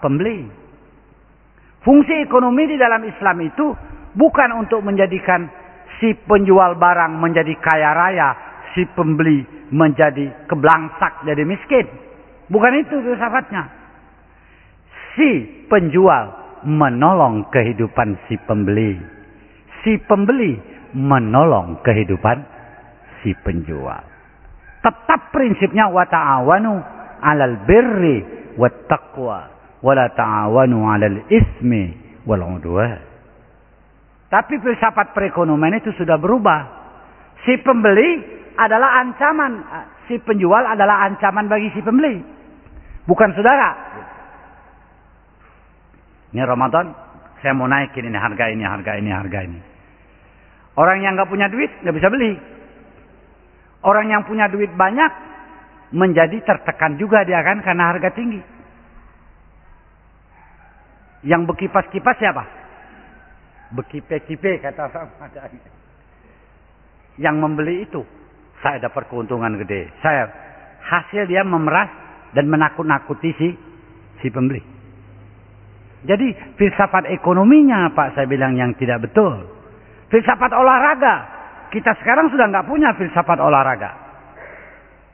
pembeli. Fungsi ekonomi di dalam Islam itu bukan untuk menjadikan si penjual barang menjadi kaya raya, si pembeli menjadi keblangsak jadi miskin. Bukan itu filsafatnya. Si penjual menolong kehidupan si pembeli. Si pembeli menolong kehidupan si penjual. Tetap prinsipnya wa ta'awanu 'alal birri wat taqwa wala ta'awanu 'alal ismi wal 'udwan. Tapi filsafat perekonomian itu sudah berubah. Si pembeli adalah ancaman, si penjual adalah ancaman bagi si pembeli. Bukan saudara. Ini Ramadan, saya mau naikin ini harga ini, harga ini, harga ini. Orang yang nggak punya duit nggak bisa beli. Orang yang punya duit banyak menjadi tertekan juga dia kan karena harga tinggi. Yang berkipas-kipas siapa? Bekipe-kipe kata ada. Yang membeli itu saya dapat keuntungan gede. Saya hasil dia memeras dan menakut-nakuti si si pembeli. Jadi filsafat ekonominya Pak saya bilang yang tidak betul. Filsafat olahraga. Kita sekarang sudah nggak punya filsafat olahraga.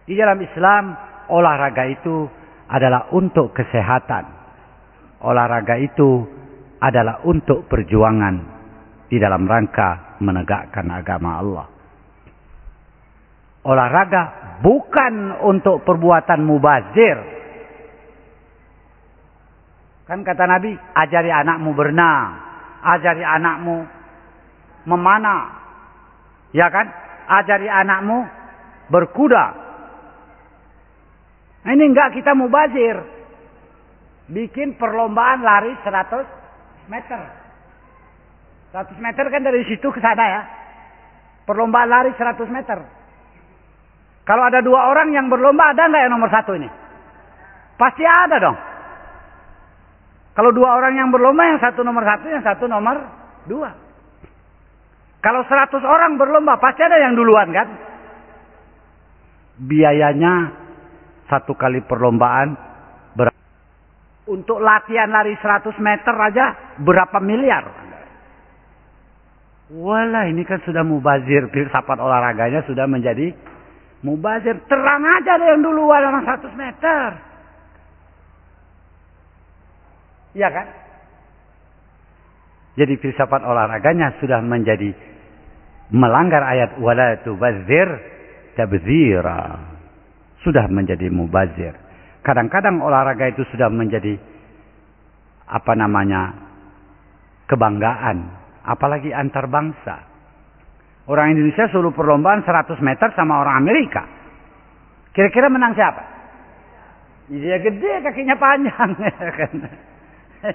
Di dalam Islam olahraga itu adalah untuk kesehatan olahraga itu adalah untuk perjuangan di dalam rangka menegakkan agama Allah. Olahraga bukan untuk perbuatan mubazir. Kan kata Nabi, ajari anakmu berenang, ajari anakmu memanah. Ya kan? Ajari anakmu berkuda. Ini enggak kita mubazir bikin perlombaan lari 100 meter. 100 meter kan dari situ ke sana ya. Perlombaan lari 100 meter. Kalau ada dua orang yang berlomba ada nggak yang nomor satu ini? Pasti ada dong. Kalau dua orang yang berlomba yang satu nomor satu, yang satu nomor dua. Kalau 100 orang berlomba pasti ada yang duluan kan? Biayanya satu kali perlombaan untuk latihan lari 100 meter aja berapa miliar. Walah ini kan sudah mubazir. Filsafat olahraganya sudah menjadi mubazir. Terang aja ada yang duluan orang 100 meter. Iya kan? Jadi filsafat olahraganya sudah menjadi melanggar ayat wala tubazir tabzira. Sudah menjadi mubazir. Kadang-kadang olahraga itu sudah menjadi apa namanya kebanggaan, apalagi antar bangsa. Orang Indonesia suruh perlombaan 100 meter sama orang Amerika. Kira-kira menang siapa? Dia gede, kakinya panjang. [LAUGHS]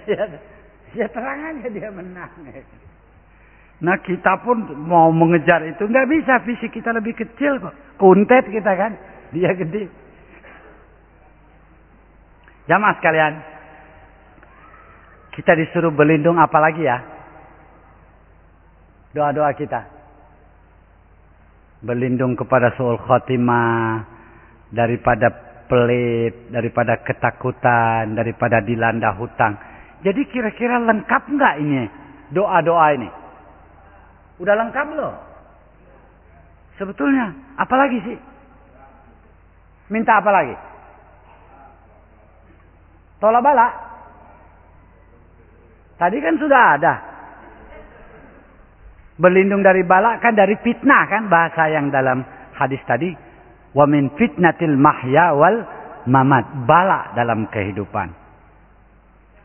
Ya, ya terang aja dia menang. Nah kita pun mau mengejar itu nggak bisa, fisik kita lebih kecil kok. Kuntet kita kan, dia gede. Jamaah sekalian, kita disuruh berlindung apalagi ya? Doa-doa kita. Berlindung kepada suul khotimah, daripada pelit, daripada ketakutan, daripada dilanda hutang. Jadi kira-kira lengkap nggak ini doa-doa ini? Udah lengkap loh. Sebetulnya, apalagi sih? Minta apa lagi? Tolak bala. Tadi kan sudah ada. Berlindung dari bala kan dari fitnah kan bahasa yang dalam hadis tadi. Wa min fitnatil mahya wal mamat. Bala dalam kehidupan.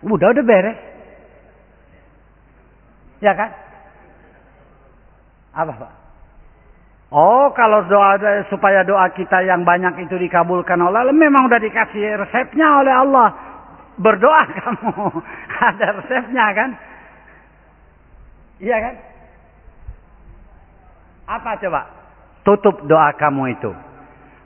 Udah udah beres. Ya kan? Apa Pak? Oh, kalau doa supaya doa kita yang banyak itu dikabulkan oleh Allah, memang udah dikasih resepnya oleh Allah berdoa [LAUGHS] kamu. Ada resepnya kan? Iya kan? Apa coba? Tutup doa kamu itu.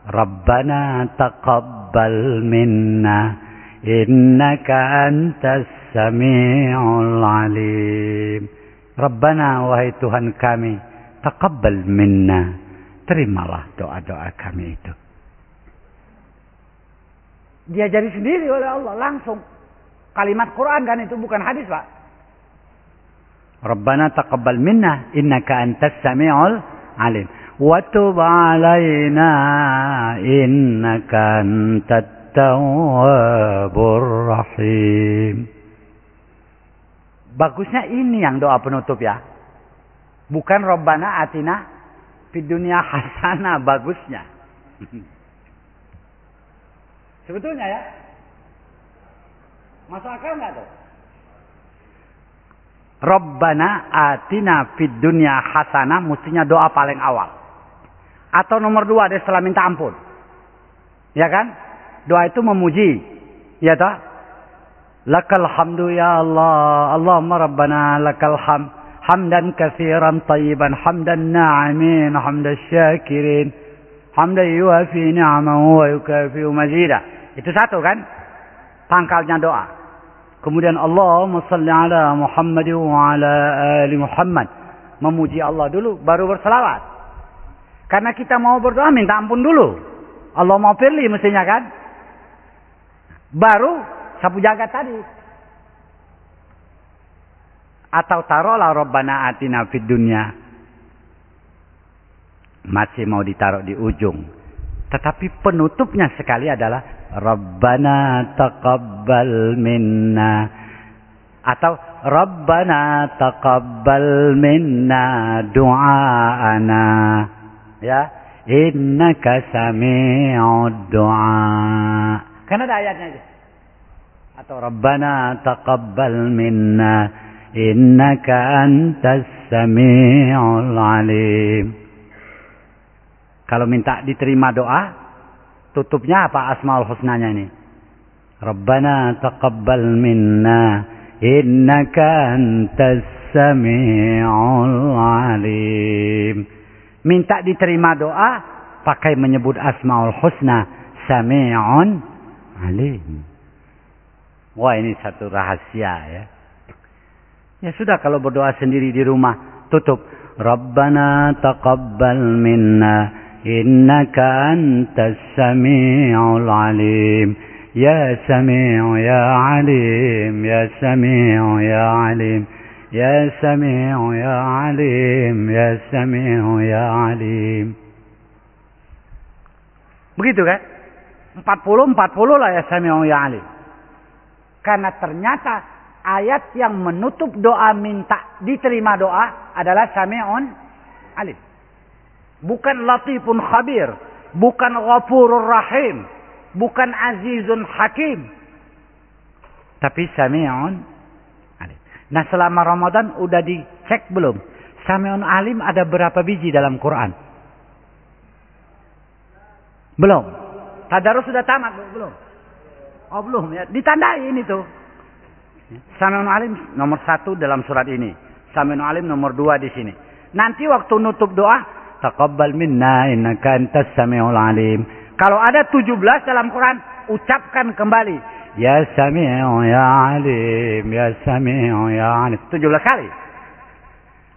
Rabbana taqabbal minna innaka antas sami'ul alim. Rabbana wahai Tuhan kami, taqabbal minna. Terimalah doa-doa kami itu diajari sendiri oleh Allah langsung. Kalimat Quran kan itu bukan hadis, Pak. Rabbana taqabbal minna innaka antas samiul alim. Wa tub alaina innaka antat tawwabur rahim. Bagusnya ini yang doa penutup ya. Bukan Rabbana atina fid dunya hasanah bagusnya. [LAUGHS] Sebetulnya ya. Masuk akal nggak tuh? Rabbana atina fid dunya hasanah mestinya doa paling awal. Atau nomor dua dia setelah minta ampun. Ya kan? Doa itu memuji. Ya toh? Lakal hamdu ya Allah. Allahumma rabbana lakal ham. Hamdan kathiran tayyiban. Hamdan na'amin. Hamdan syakirin. Hamdan yuafi ni'amahu wa yukafi mazida. Itu satu kan? Pangkalnya doa. Kemudian Allahumma salli ala Muhammad wa ala ali Muhammad. Memuji Allah dulu baru berselawat. Karena kita mau berdoa minta ampun dulu. Allah mau pilih mestinya kan? Baru sapu jagat tadi. Atau taruhlah Rabbana atina fid dunya. Masih mau ditaruh di ujung. Tetapi penutupnya sekali adalah Rabbana taqabbal minna. Atau Rabbana taqabbal minna du'aana. Ya innaka sami'ud du'a. Kan ada ayatnya itu? Atau Rabbana taqabbal minna. Innaka antas sami'ul alim. Kalau minta diterima doa Tutupnya apa asmaul husnanya ini? Rabbana taqabbal minna innaka antas sami'ul alim. Minta diterima doa pakai menyebut asmaul husna sami'un alim. Wah ini satu rahasia ya. Ya sudah kalau berdoa sendiri di rumah tutup. Rabbana taqabbal minna إنك أنت السميع العليم يا سميع يا عليم يا سميع يا عليم يا سميع يا عليم يا سميع يا عليم begitu kan 40 40 lah ya sami'u ya alim karena ternyata ayat yang menutup doa minta diterima doa adalah sami'un alim bukan latifun khabir, bukan ghafurur rahim, bukan azizun hakim. Tapi sami'un alim. Nah selama Ramadan udah dicek belum? Sami'un alim ada berapa biji dalam Quran? Belum. Tadarus sudah tamat belum? Oh belum ya. Ditandai ini tuh. Sami'un alim nomor satu dalam surat ini. Sami'un alim nomor dua di sini. Nanti waktu nutup doa Taqabbal minna innaka antas samiul alim. Kalau ada 17 dalam Quran, ucapkan kembali. Ya sami'u ya alim, ya sami'u ya alim. 17 kali.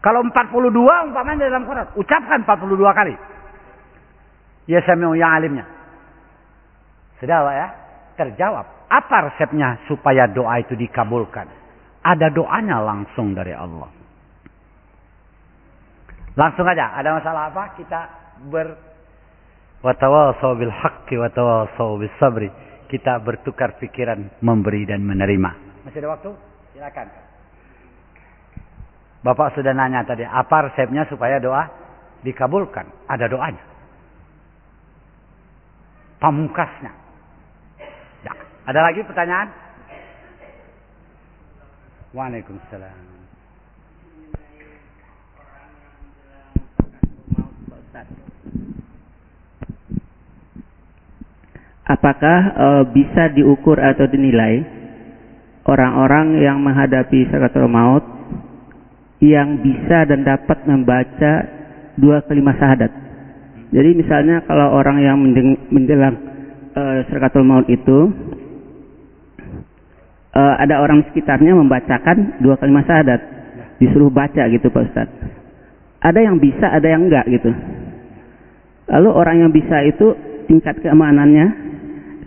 Kalau 42 umpamanya dalam Quran, ucapkan 42 kali. Ya sami'u ya alimnya. Sudah Pak ya? Terjawab. Apa resepnya supaya doa itu dikabulkan? Ada doanya langsung dari Allah. Langsung aja, ada masalah apa? Kita ber watawasau bil haqqi watawasau sabri. Kita bertukar pikiran memberi dan menerima. Masih ada waktu? Silakan. Bapak sudah nanya tadi, apa resepnya supaya doa dikabulkan? Ada doanya. Pamungkasnya. Ya. Ada lagi pertanyaan? Waalaikumsalam. Apakah e, bisa diukur atau dinilai orang-orang yang menghadapi sakaratul maut yang bisa dan dapat membaca dua kalimat syahadat. Jadi misalnya kalau orang yang menjelang e, sakaratul maut itu e, ada orang sekitarnya membacakan dua kalimat syahadat, disuruh baca gitu Pak Ustaz. Ada yang bisa, ada yang enggak gitu. Lalu orang yang bisa itu tingkat keamanannya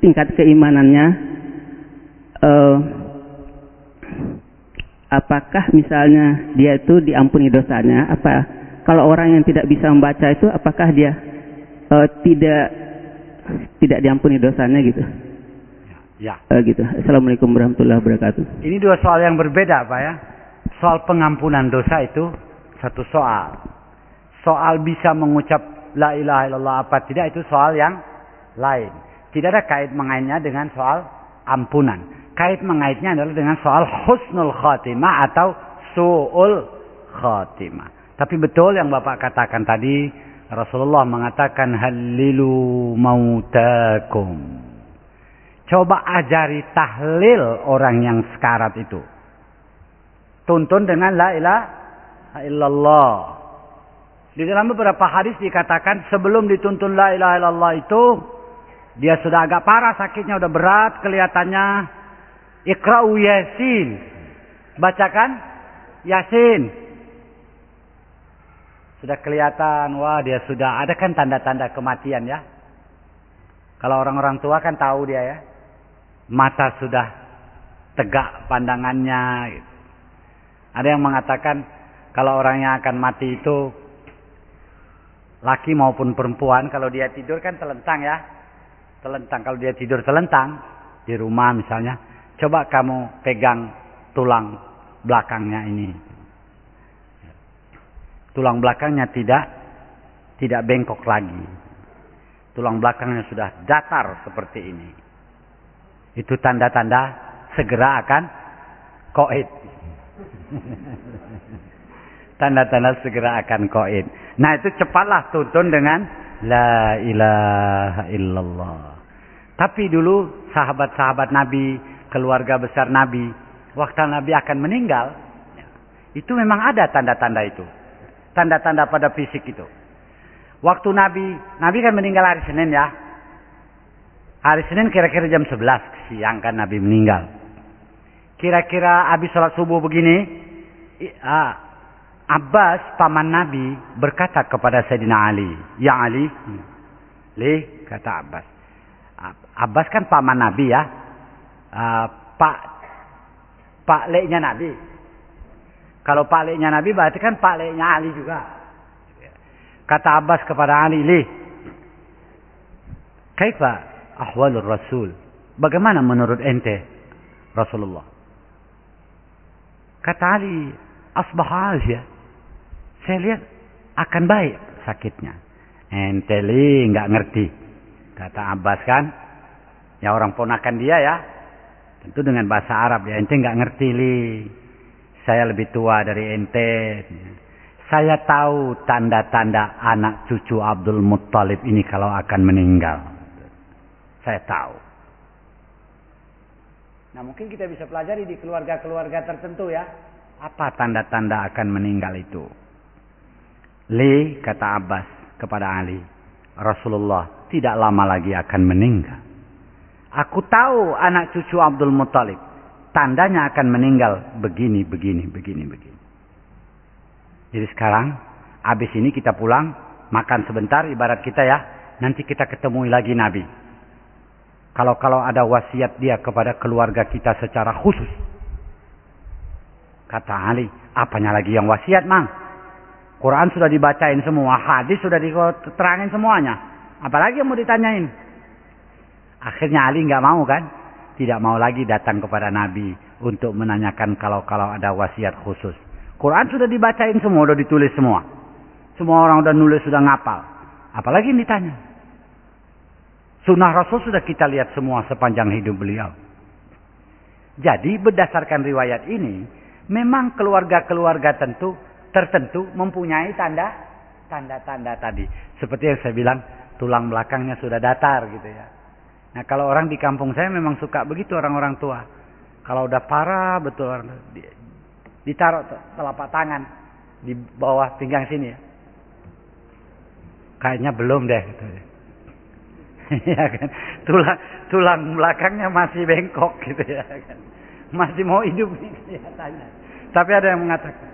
tingkat keimanannya uh, apakah misalnya dia itu diampuni dosanya apa? Kalau orang yang tidak bisa membaca itu apakah dia uh, tidak tidak diampuni dosanya gitu? Ya. Uh, gitu. Assalamualaikum warahmatullahi wabarakatuh. Ini dua soal yang berbeda pak ya. Soal pengampunan dosa itu satu soal soal bisa mengucap la ilaha illallah apa tidak itu soal yang lain tidak ada kait mengaitnya dengan soal ampunan. Kait mengaitnya adalah dengan soal husnul khatimah atau su'ul khatimah. Tapi betul yang Bapak katakan tadi, Rasulullah mengatakan halilu mautakum. Coba ajari tahlil orang yang sekarat itu. Tuntun dengan la ilaha illallah. Di dalam beberapa hadis dikatakan sebelum dituntun la ilaha illallah itu dia sudah agak parah sakitnya udah berat kelihatannya. Iqra'u Yasin. Bacakan Yasin. Sudah kelihatan, wah dia sudah ada kan tanda-tanda kematian ya. Kalau orang-orang tua kan tahu dia ya. Mata sudah tegak pandangannya. Ada yang mengatakan kalau orang yang akan mati itu laki maupun perempuan kalau dia tidur kan telentang ya. Telentang kalau dia tidur telentang di rumah misalnya, coba kamu pegang tulang belakangnya ini tulang belakangnya tidak tidak bengkok lagi. Tulang belakangnya sudah datar seperti ini. Itu tanda-tanda segera akan koid. [LAUGHS] Tanda-tanda segera akan koid. Nah itu cepatlah tuntun dengan La ilaha illallah. Tapi dulu sahabat-sahabat Nabi, keluarga besar Nabi, waktu Nabi akan meninggal, itu memang ada tanda-tanda itu tanda-tanda pada fisik itu. Waktu Nabi, Nabi kan meninggal hari Senin ya. Hari Senin kira-kira jam 11 siang kan Nabi meninggal. Kira-kira habis sholat subuh begini, ah, Abbas paman Nabi berkata kepada Sayyidina Ali, Ya Ali, li kata Abbas. Abbas kan paman Nabi ya, uh, Pak Pak leknya Nabi. Kalau Pak Leknya Nabi berarti kan Pak Leknya Ali juga. Kata Abbas kepada Ali, Li, kaifa ahwalur Rasul? Bagaimana menurut ente Rasulullah? Kata Ali, asbah ya. Saya lihat akan baik sakitnya. Ente li nggak ngerti. Kata Abbas kan, ya orang ponakan dia ya. Tentu dengan bahasa Arab ya, ente nggak ngerti li. Saya lebih tua dari ente. Saya tahu tanda-tanda anak cucu Abdul Muttalib ini kalau akan meninggal. Saya tahu. Nah mungkin kita bisa pelajari di keluarga-keluarga tertentu ya. Apa tanda-tanda akan meninggal itu? Li kata Abbas kepada Ali. Rasulullah tidak lama lagi akan meninggal. Aku tahu anak cucu Abdul Muttalib tandanya akan meninggal begini, begini, begini, begini. Jadi sekarang, habis ini kita pulang, makan sebentar, ibarat kita ya, nanti kita ketemu lagi Nabi. Kalau-kalau ada wasiat dia kepada keluarga kita secara khusus. Kata Ali, apanya lagi yang wasiat, Mang? Quran sudah dibacain semua, hadis sudah diterangin semuanya. Apalagi yang mau ditanyain? Akhirnya Ali nggak mau kan? tidak mau lagi datang kepada Nabi untuk menanyakan kalau-kalau ada wasiat khusus. Quran sudah dibacain semua, sudah ditulis semua. Semua orang sudah nulis, sudah ngapal. Apalagi yang ditanya. Sunnah Rasul sudah kita lihat semua sepanjang hidup beliau. Jadi berdasarkan riwayat ini, memang keluarga-keluarga tentu tertentu mempunyai tanda tanda-tanda tadi. Seperti yang saya bilang, tulang belakangnya sudah datar gitu ya. Nah kalau orang di kampung saya memang suka begitu orang-orang tua. Kalau udah parah betul ditaruh telapak tangan di bawah pinggang sini ya. Kayaknya belum deh gitu. ya [LAUGHS] kan? Tulang tulang belakangnya masih bengkok gitu ya kan. Masih mau hidup nih [LAUGHS] kelihatannya. Tapi ada yang mengatakan,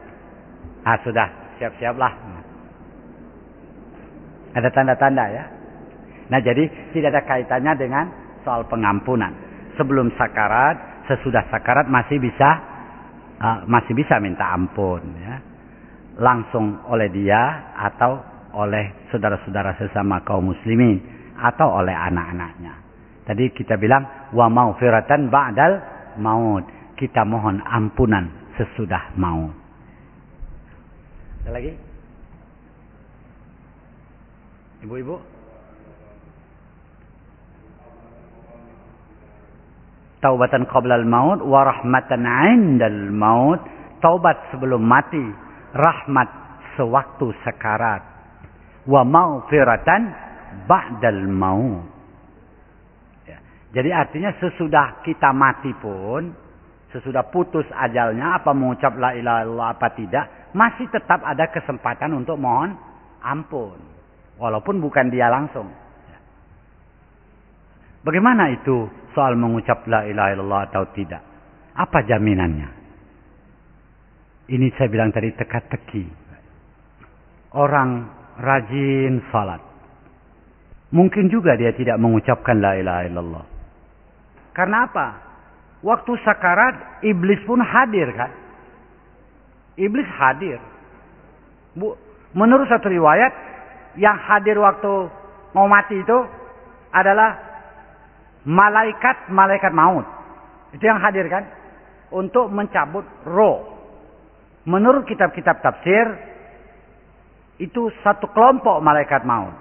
ah sudah siap-siaplah. Ada tanda-tanda ya. Nah jadi tidak ada kaitannya dengan soal pengampunan. Sebelum sakarat, sesudah sakarat masih bisa uh, masih bisa minta ampun ya. Langsung oleh dia atau oleh saudara-saudara sesama kaum muslimin atau oleh anak-anaknya. Tadi kita bilang wa maufiratan ba'dal maut. Kita mohon ampunan sesudah maut. Ada lagi? Ibu-ibu? taubatan qabla al-maut wa rahmatan 'indal maut taubat sebelum mati, rahmat sewaktu sekarat, wa maghfiratan ba'dal maut. Ya. Jadi artinya sesudah kita mati pun, sesudah putus ajalnya, apa mengucap la ilaha illallah apa tidak, masih tetap ada kesempatan untuk mohon ampun. Walaupun bukan dia langsung. Ya. Bagaimana itu soal mengucap la ilaha illallah atau tidak? Apa jaminannya? Ini saya bilang tadi teka-teki. Orang rajin salat. Mungkin juga dia tidak mengucapkan la ilaha illallah. Karena apa? Waktu sakarat iblis pun hadir kan? Iblis hadir. Bu, menurut satu riwayat yang hadir waktu mau mati itu adalah malaikat malaikat maut. Itu yang hadir kan? Untuk mencabut roh. Menurut kitab-kitab tafsir, itu satu kelompok malaikat maut.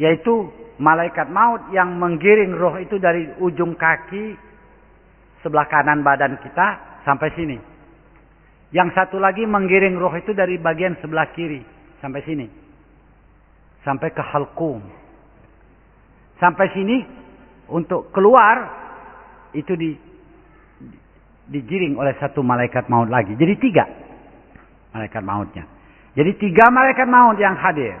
Yaitu malaikat maut yang menggiring roh itu dari ujung kaki sebelah kanan badan kita sampai sini. Yang satu lagi menggiring roh itu dari bagian sebelah kiri sampai sini. Sampai ke halkum. Sampai sini untuk keluar itu di digiring oleh satu malaikat maut lagi. Jadi tiga malaikat mautnya. Jadi tiga malaikat maut yang hadir.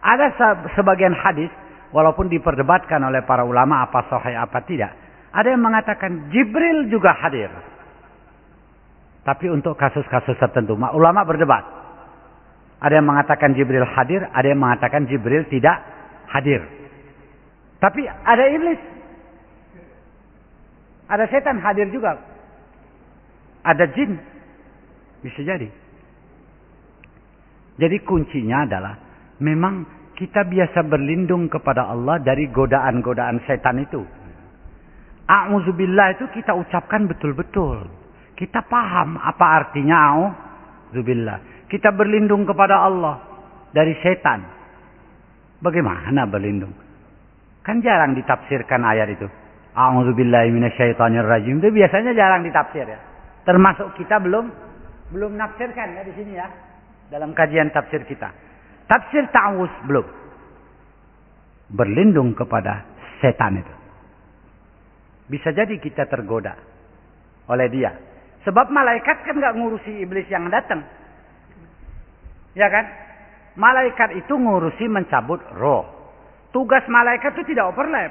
Ada sebagian hadis, walaupun diperdebatkan oleh para ulama apa sahih apa tidak. Ada yang mengatakan Jibril juga hadir. Tapi untuk kasus-kasus tertentu, ulama berdebat. Ada yang mengatakan Jibril hadir, ada yang mengatakan Jibril tidak hadir. Tapi ada iblis. Ada setan hadir juga. Ada jin. Bisa jadi. Jadi kuncinya adalah memang kita biasa berlindung kepada Allah dari godaan-godaan setan itu. A'udzubillah itu kita ucapkan betul-betul. Kita paham apa artinya a'udzubillah. Kita berlindung kepada Allah dari setan. Bagaimana berlindung? Kan jarang ditafsirkan ayat itu. A'udzubillahi minasyaitonirrajim. Itu biasanya jarang ditafsir ya. Termasuk kita belum belum nafsirkan ya di sini ya dalam kajian tafsir kita. Tafsir ta'awuz belum. Berlindung kepada setan itu. Bisa jadi kita tergoda oleh dia. Sebab malaikat kan nggak ngurusi iblis yang datang. Ya kan? Malaikat itu ngurusi mencabut roh. Tugas malaikat itu tidak overlap.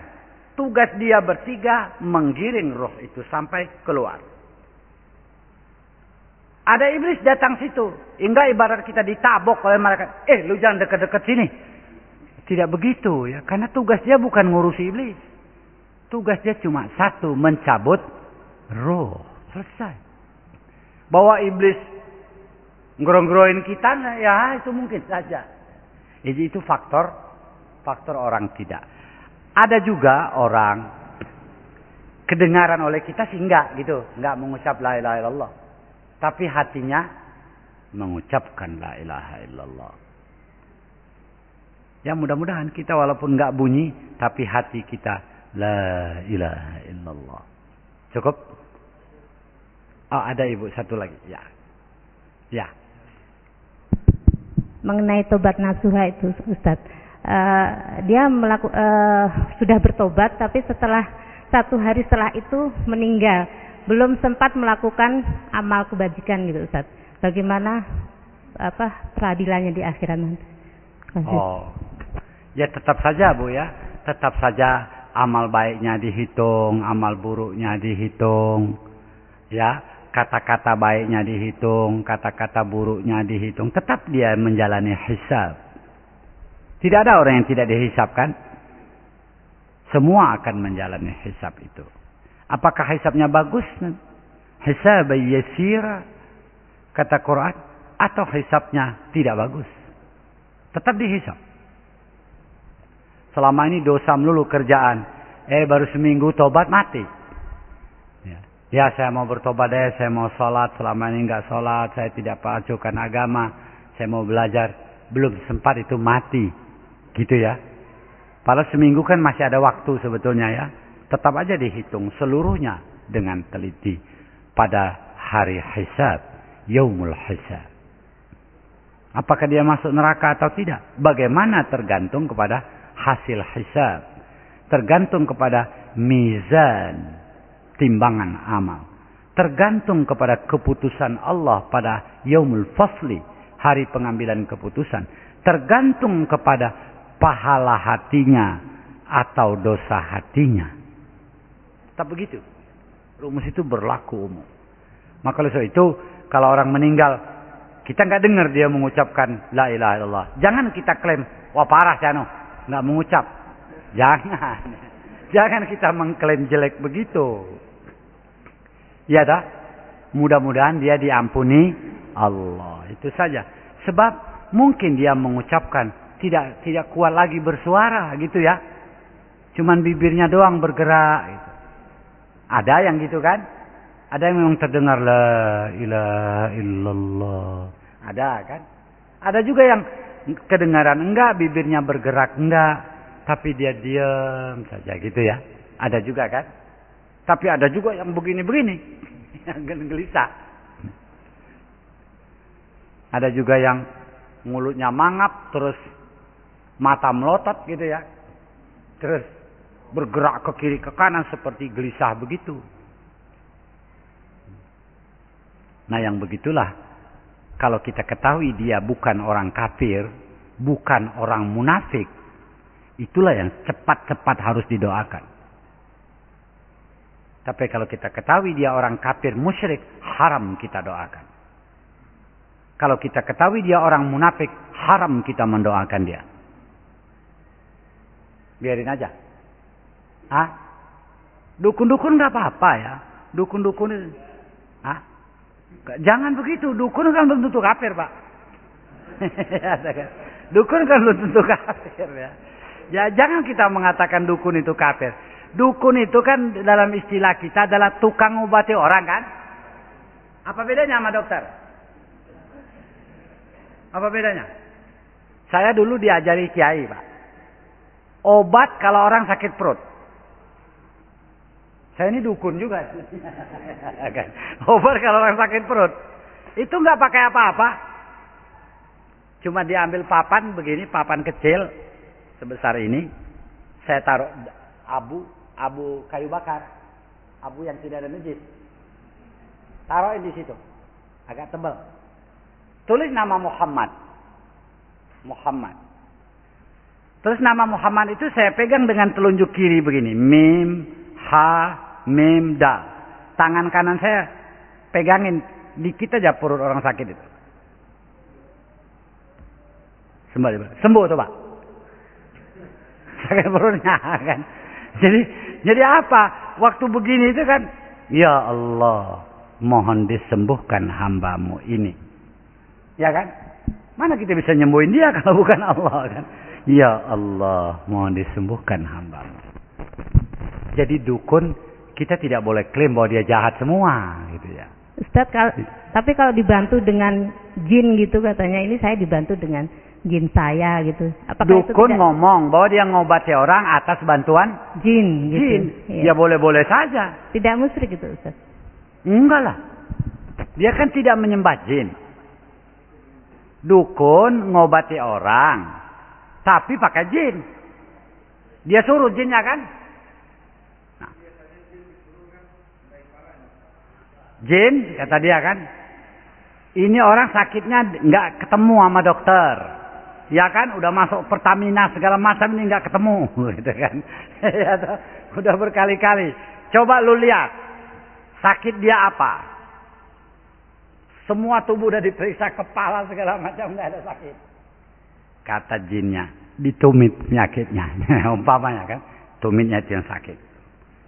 Tugas dia bertiga menggiring roh itu sampai keluar. Ada iblis datang situ. Hingga ibarat kita ditabok oleh mereka. Eh, lu jangan dekat-dekat sini. Tidak begitu ya. Karena tugas dia bukan ngurusi iblis. Tugas dia cuma satu. Mencabut roh. Selesai. Bahwa iblis ngerong-ngeroin kita, ya itu mungkin saja. Jadi itu faktor faktor orang tidak. Ada juga orang kedengaran oleh kita sih enggak gitu, enggak mengucap la ilaha illallah. Tapi hatinya mengucapkan la ilaha illallah. Ya mudah-mudahan kita walaupun nggak bunyi, tapi hati kita la ilaha illallah. Cukup? Oh ada ibu satu lagi. Ya. Ya. Mengenai tobat nasuha itu Ustaz. Uh, dia melaku, uh, sudah bertobat tapi setelah satu hari setelah itu meninggal belum sempat melakukan amal kebajikan gitu Ustaz. Bagaimana apa peradilannya di akhirat nanti? Oh. Ya tetap saja Bu ya. Tetap saja amal baiknya dihitung, amal buruknya dihitung. Ya, kata-kata baiknya dihitung, kata-kata buruknya dihitung. Tetap dia menjalani hisab. Tidak ada orang yang tidak dihisapkan. Semua akan menjalani hisab itu. Apakah hisabnya bagus? Hisab yasira kata Quran atau hisabnya tidak bagus? Tetap dihisab. Selama ini dosa melulu kerjaan. Eh baru seminggu tobat mati. Ya, ya saya mau bertobat deh, saya mau sholat. Selama ini nggak sholat, saya tidak pacukan agama. Saya mau belajar. Belum sempat itu mati. Gitu ya. Padahal seminggu kan masih ada waktu sebetulnya ya tetap aja dihitung seluruhnya dengan teliti pada hari hisab. yaumul hisab. Apakah dia masuk neraka atau tidak? Bagaimana tergantung kepada hasil hisab. Tergantung kepada mizan timbangan amal. Tergantung kepada keputusan Allah pada yaumul fasli, hari pengambilan keputusan. Tergantung kepada pahala hatinya atau dosa hatinya. Tak begitu. Rumus itu berlaku umum. Maka oleh itu, kalau orang meninggal, kita nggak dengar dia mengucapkan la ilaha illallah. Jangan kita klaim, wah parah Cano, nggak mengucap. Jangan. Jangan kita mengklaim jelek begitu. Ya dah. Mudah-mudahan dia diampuni Allah. Itu saja. Sebab mungkin dia mengucapkan tidak tidak kuat lagi bersuara gitu ya. Cuman bibirnya doang bergerak gitu. Ada yang gitu kan? Ada yang memang terdengar la ilaha illallah. Ada kan? Ada juga yang kedengaran enggak, bibirnya bergerak enggak, tapi dia diam saja gitu ya. Ada juga kan? Tapi ada juga yang begini-begini, [LAUGHS] yang gelisah. Ada juga yang mulutnya mangap, terus mata melotot gitu ya. Terus bergerak ke kiri ke kanan seperti gelisah begitu. Nah yang begitulah kalau kita ketahui dia bukan orang kafir, bukan orang munafik, itulah yang cepat-cepat harus didoakan. Tapi kalau kita ketahui dia orang kafir musyrik, haram kita doakan. Kalau kita ketahui dia orang munafik, haram kita mendoakan dia. Biarin aja. Ah, dukun-dukun nggak apa-apa ya. Dukun-dukun, ah, jangan begitu. Dukun kan belum tentu kafir pak. [LAUGHS] dukun kan belum tentu kafir ya. Ya jangan kita mengatakan dukun itu kafir. Dukun itu kan dalam istilah kita adalah tukang obati orang kan? Apa bedanya sama dokter? Apa bedanya? Saya dulu diajari kiai pak. Obat kalau orang sakit perut. Saya ini dukun juga. Obat kalau orang sakit perut. Itu nggak pakai apa-apa. Cuma diambil papan begini, papan kecil sebesar ini. Saya taruh abu, abu kayu bakar. Abu yang tidak ada najis. Taruh di situ. Agak tebal. Tulis nama Muhammad. Muhammad. Terus nama Muhammad itu saya pegang dengan telunjuk kiri begini. Mim, ha, mim, dal. Tangan kanan saya pegangin dikit aja perut orang sakit itu. Sembuh, sembuh tuh pak. [LAUGHS] Sakit perutnya kan. Jadi, jadi apa? Waktu begini itu kan, ya Allah, mohon disembuhkan hambamu ini. Ya kan? Mana kita bisa nyembuhin dia [LAUGHS] kalau bukan Allah kan? Ya Allah, mohon disembuhkan hambamu. Jadi dukun kita tidak boleh klaim bahwa dia jahat semua gitu ya. Ustaz, kal tapi kalau dibantu dengan jin gitu katanya ini saya dibantu dengan jin saya gitu. Apakah Dukun itu tidak... ngomong bahwa dia ngobati orang atas bantuan jin. Gitu. Jin. Ya boleh-boleh saja. Tidak musyrik gitu Ustaz. Enggak lah. Dia kan tidak menyembah jin. Dukun ngobati orang, tapi pakai jin. Dia suruh jinnya kan? Jin, kata dia kan. Ini orang sakitnya nggak ketemu sama dokter. Ya kan, udah masuk Pertamina segala macam ini nggak ketemu, [LAUGHS] gitu kan. [LAUGHS] Ya udah berkali-kali. Coba lu lihat, sakit dia apa? Semua tubuh udah diperiksa, kepala segala macam nggak ada sakit. Kata jinnya, ditumit penyakitnya. [LAUGHS] Umpamanya kan, tumitnya itu yang sakit.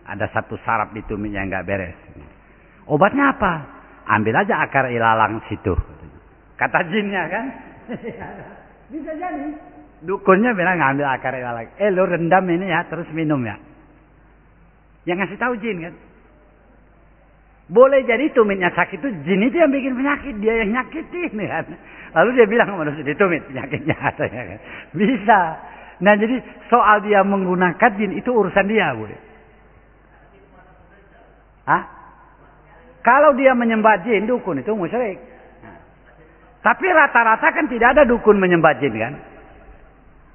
Ada satu saraf di tumitnya yang nggak beres. Obatnya apa? Ambil aja akar ilalang situ. Kata jinnya kan. [LAUGHS] Bisa jadi. Dukunnya bilang ngambil akar ilalang. Eh lu rendam ini ya terus minum ya. Yang ngasih tahu jin kan. Boleh jadi tumitnya sakit itu jin itu yang bikin penyakit. Dia yang nyakitin kan. Lalu dia bilang manusia tumit penyakitnya. [LAUGHS] Kan. Bisa. Nah jadi soal dia menggunakan jin itu urusan dia. Boleh. Hah? Kalau dia menyembah jin, dukun itu musyrik. Tapi rata-rata kan tidak ada dukun menyembah jin kan?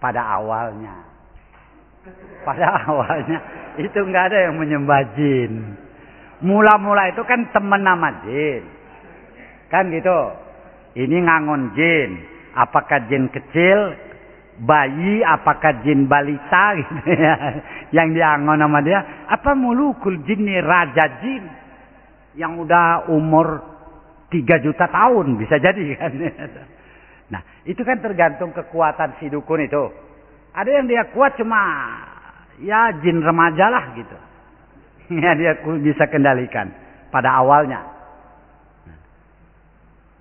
Pada awalnya. Pada [LAUGHS] awalnya itu nggak ada yang menyembah jin. Mula-mula itu kan teman nama jin. Kan gitu. Ini ngangon jin. Apakah jin kecil, bayi, apakah jin balita [LAUGHS] gitu ya. Yang diangon nama dia. Apa mulukul jin nih raja jin. Yang udah umur tiga juta tahun bisa jadi kan. [LAUGHS] Nah itu kan tergantung kekuatan si dukun itu. Ada yang dia kuat cuma ya jin remaja lah gitu. [LAUGHS] Ya dia bisa kendalikan pada awalnya.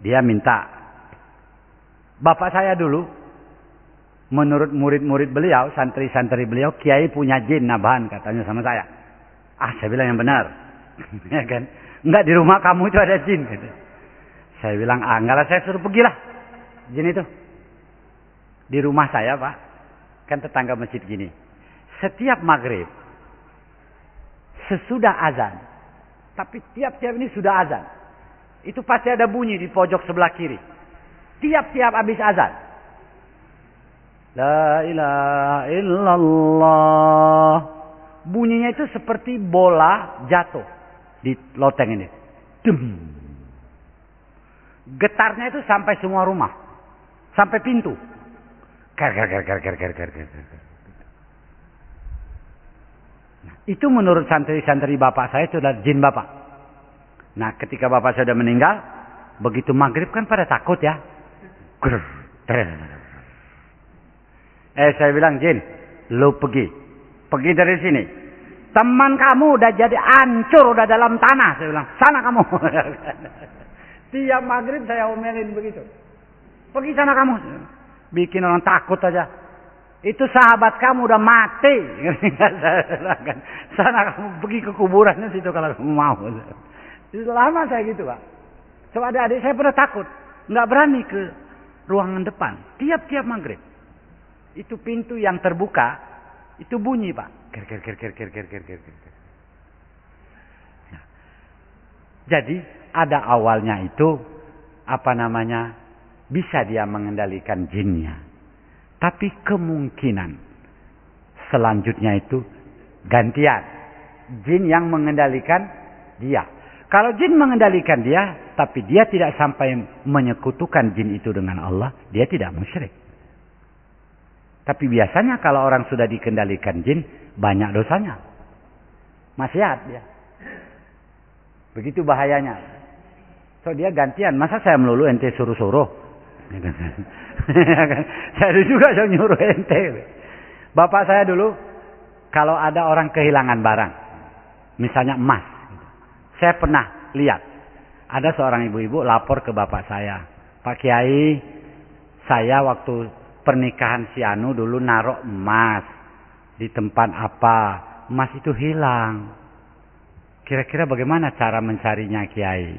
Dia minta. Bapak saya dulu, menurut murid-murid beliau, santri-santri beliau, kiai punya jin nabahan katanya sama saya. Ah saya bilang yang benar. [LAUGHS] ya kan? Enggak di rumah kamu itu ada jin. Gitu. Saya bilang, ah enggak saya suruh pergilah. Jin itu. Di rumah saya pak. Kan tetangga masjid gini. Setiap maghrib. Sesudah azan. Tapi tiap-tiap ini sudah azan. Itu pasti ada bunyi di pojok sebelah kiri. Tiap-tiap habis azan. La ilaha illallah. Bunyinya itu seperti bola jatuh di loteng ini. Dem. Getarnya itu sampai semua rumah. Sampai pintu. Ger ger ger ger ger ger ger ger. Nah, itu menurut santri-santri bapak saya itu adalah jin bapak. Nah, ketika bapak saya sudah meninggal, begitu maghrib kan pada takut ya. ger ter. eh, saya bilang jin, lu pergi. Pergi dari sini. Teman kamu udah jadi hancur, udah dalam tanah. Saya bilang, sana kamu. [LAUGHS] Tiap maghrib saya omelin begitu. Pergi sana kamu. Bikin orang takut aja. Itu sahabat kamu udah mati. [LAUGHS] sana kamu pergi ke kuburannya situ kalau kamu mau. Lama saya gitu pak. Coba ada adik saya pernah takut. Nggak berani ke ruangan depan. Tiap-tiap maghrib. Itu pintu yang terbuka. Itu bunyi pak. Ger ger ger ger ger ger ger ger. Nah. Jadi ada awalnya itu apa namanya bisa dia mengendalikan jinnya. Tapi kemungkinan selanjutnya itu gantian. Jin yang mengendalikan dia. Kalau jin mengendalikan dia, tapi dia tidak sampai menyekutukan jin itu dengan Allah, dia tidak musyrik. Tapi biasanya kalau orang sudah dikendalikan jin, banyak dosanya. Maksiat dia. Begitu bahayanya. So dia gantian. Masa saya melulu ente suruh-suruh? [LAUGHS] saya juga saya nyuruh ente. Bapak saya dulu, kalau ada orang kehilangan barang, misalnya emas, saya pernah lihat ada seorang ibu-ibu lapor ke bapak saya, Pak Kiai, saya waktu pernikahan si Anu dulu narok emas di tempat apa, emas itu hilang. Kira-kira bagaimana cara mencarinya Kiai?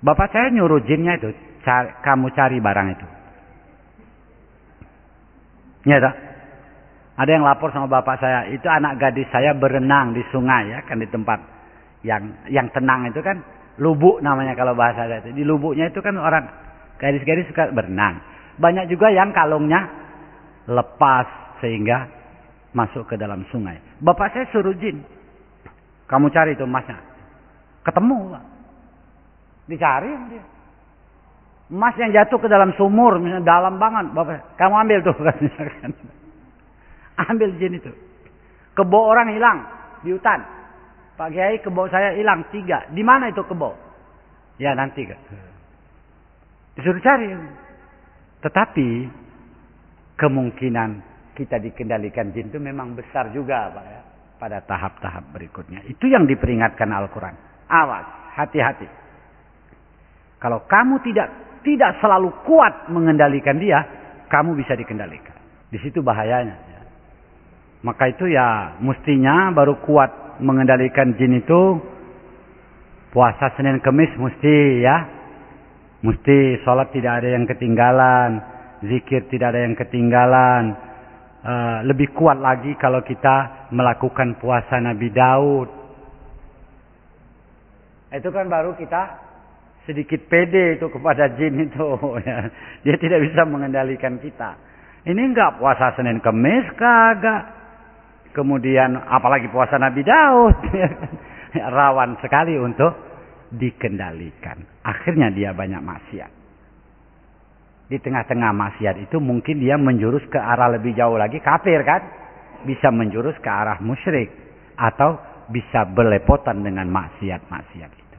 Bapak saya nyuruh jinnya itu, cari, kamu cari barang itu. Ya tak? Ada yang lapor sama bapak saya, itu anak gadis saya berenang di sungai ya, kan di tempat yang yang tenang itu kan lubuk namanya kalau bahasa saya itu. Di lubuknya itu kan orang gadis-gadis suka berenang. Banyak juga yang kalungnya lepas sehingga masuk ke dalam sungai. Bapak saya suruh jin, kamu cari itu emasnya. Ketemu, Pak. Dicari dia. Emas yang jatuh ke dalam sumur, misalnya dalam banget, bapak, kamu ambil tuh [LAUGHS] kan Ambil jin itu. Kebo orang hilang di hutan. Pak Kiai kebo saya hilang tiga. Di mana itu kebo? Ya nanti. Disuruh cari. Tetapi kemungkinan kita dikendalikan jin itu memang besar juga Pak ya. Pada tahap-tahap berikutnya. Itu yang diperingatkan Al-Quran. Awas, hati-hati. Kalau kamu tidak tidak selalu kuat mengendalikan dia, kamu bisa dikendalikan. Di situ bahayanya. Ya. Maka itu ya mestinya baru kuat mengendalikan jin itu puasa Senin Kemis mesti ya. Mesti sholat tidak ada yang ketinggalan, zikir tidak ada yang ketinggalan. Uh, lebih kuat lagi kalau kita melakukan puasa Nabi Daud. Itu kan baru kita sedikit pede itu kepada jin itu [LAUGHS] ya. Dia tidak bisa mengendalikan kita. Ini enggak puasa Senin Kemis kagak. Kemudian apalagi puasa Nabi Daud. [LAUGHS] Ya, rawan sekali untuk dikendalikan. Akhirnya dia banyak maksiat. Di tengah-tengah maksiat itu mungkin dia menjurus ke arah lebih jauh lagi kafir kan? Bisa menjurus ke arah musyrik atau bisa belepotan dengan maksiat-maksiat itu.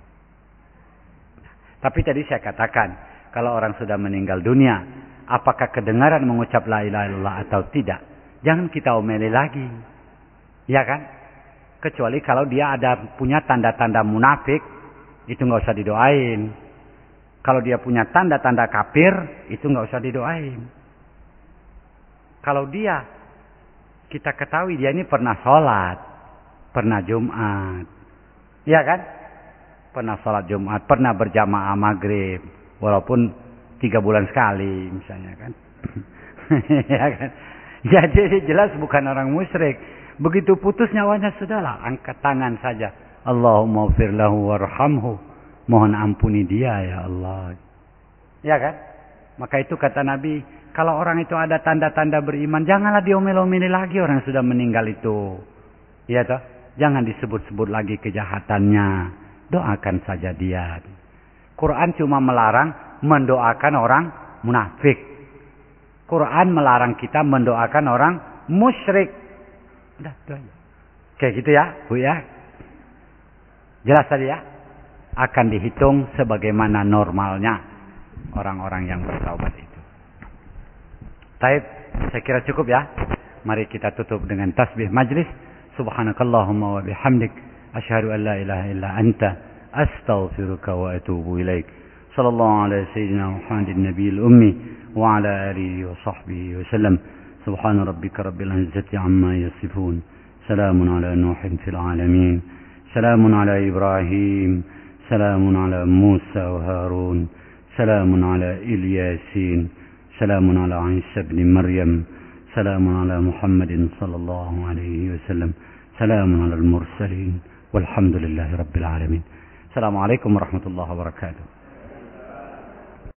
Tapi tadi saya katakan, kalau orang sudah meninggal dunia, apakah kedengaran mengucap la ilaha illallah atau tidak? Jangan kita omeli lagi. Ya kan? Kecuali kalau dia ada punya tanda-tanda munafik, itu nggak usah didoain. Kalau dia punya tanda-tanda kafir, itu nggak usah didoain. Kalau dia, kita ketahui dia ini pernah sholat, pernah Jumat. Ya kan? Pernah sholat Jumat, pernah berjamaah maghrib. Walaupun tiga bulan sekali misalnya kan. [LAUGHS] ya kan? Jadi jelas bukan orang musyrik. Begitu putus nyawanya sudahlah, angkat tangan saja. Allahumma firlahu warhamhu. Mohon ampuni dia ya Allah. Ya kan? Maka itu kata Nabi, kalau orang itu ada tanda-tanda beriman, janganlah diomel-omeli lagi orang yang sudah meninggal itu. Ya toh? Jangan disebut-sebut lagi kejahatannya. Doakan saja dia. Quran cuma melarang mendoakan orang munafik. Quran melarang kita mendoakan orang musyrik. Udah, itu. Kayak gitu ya, Bu ya. Jelas tadi ya? Akan dihitung sebagaimana normalnya orang-orang yang bertaubat itu. Taib, saya kira cukup ya. Mari kita tutup dengan tasbih majlis. Subhanakallahumma wa bihamdik. Ashhadu an la ilaha illa anta. Astaghfiruka wa atubu ilaik. Sallallahu ala sayyidina Muhammadin nabiyil ummi. Wa ala alihi wa sahbihi wa sallam. سبحان ربك رب العزة عما يصفون سلام على نوح في العالمين سلام على إبراهيم سلام على موسى وهارون سلام على إلياسين سلام على عيسى بن مريم سلام على محمد صلى الله عليه وسلم سلام على المرسلين والحمد لله رب العالمين. السلام عليكم ورحمة الله وبركاته.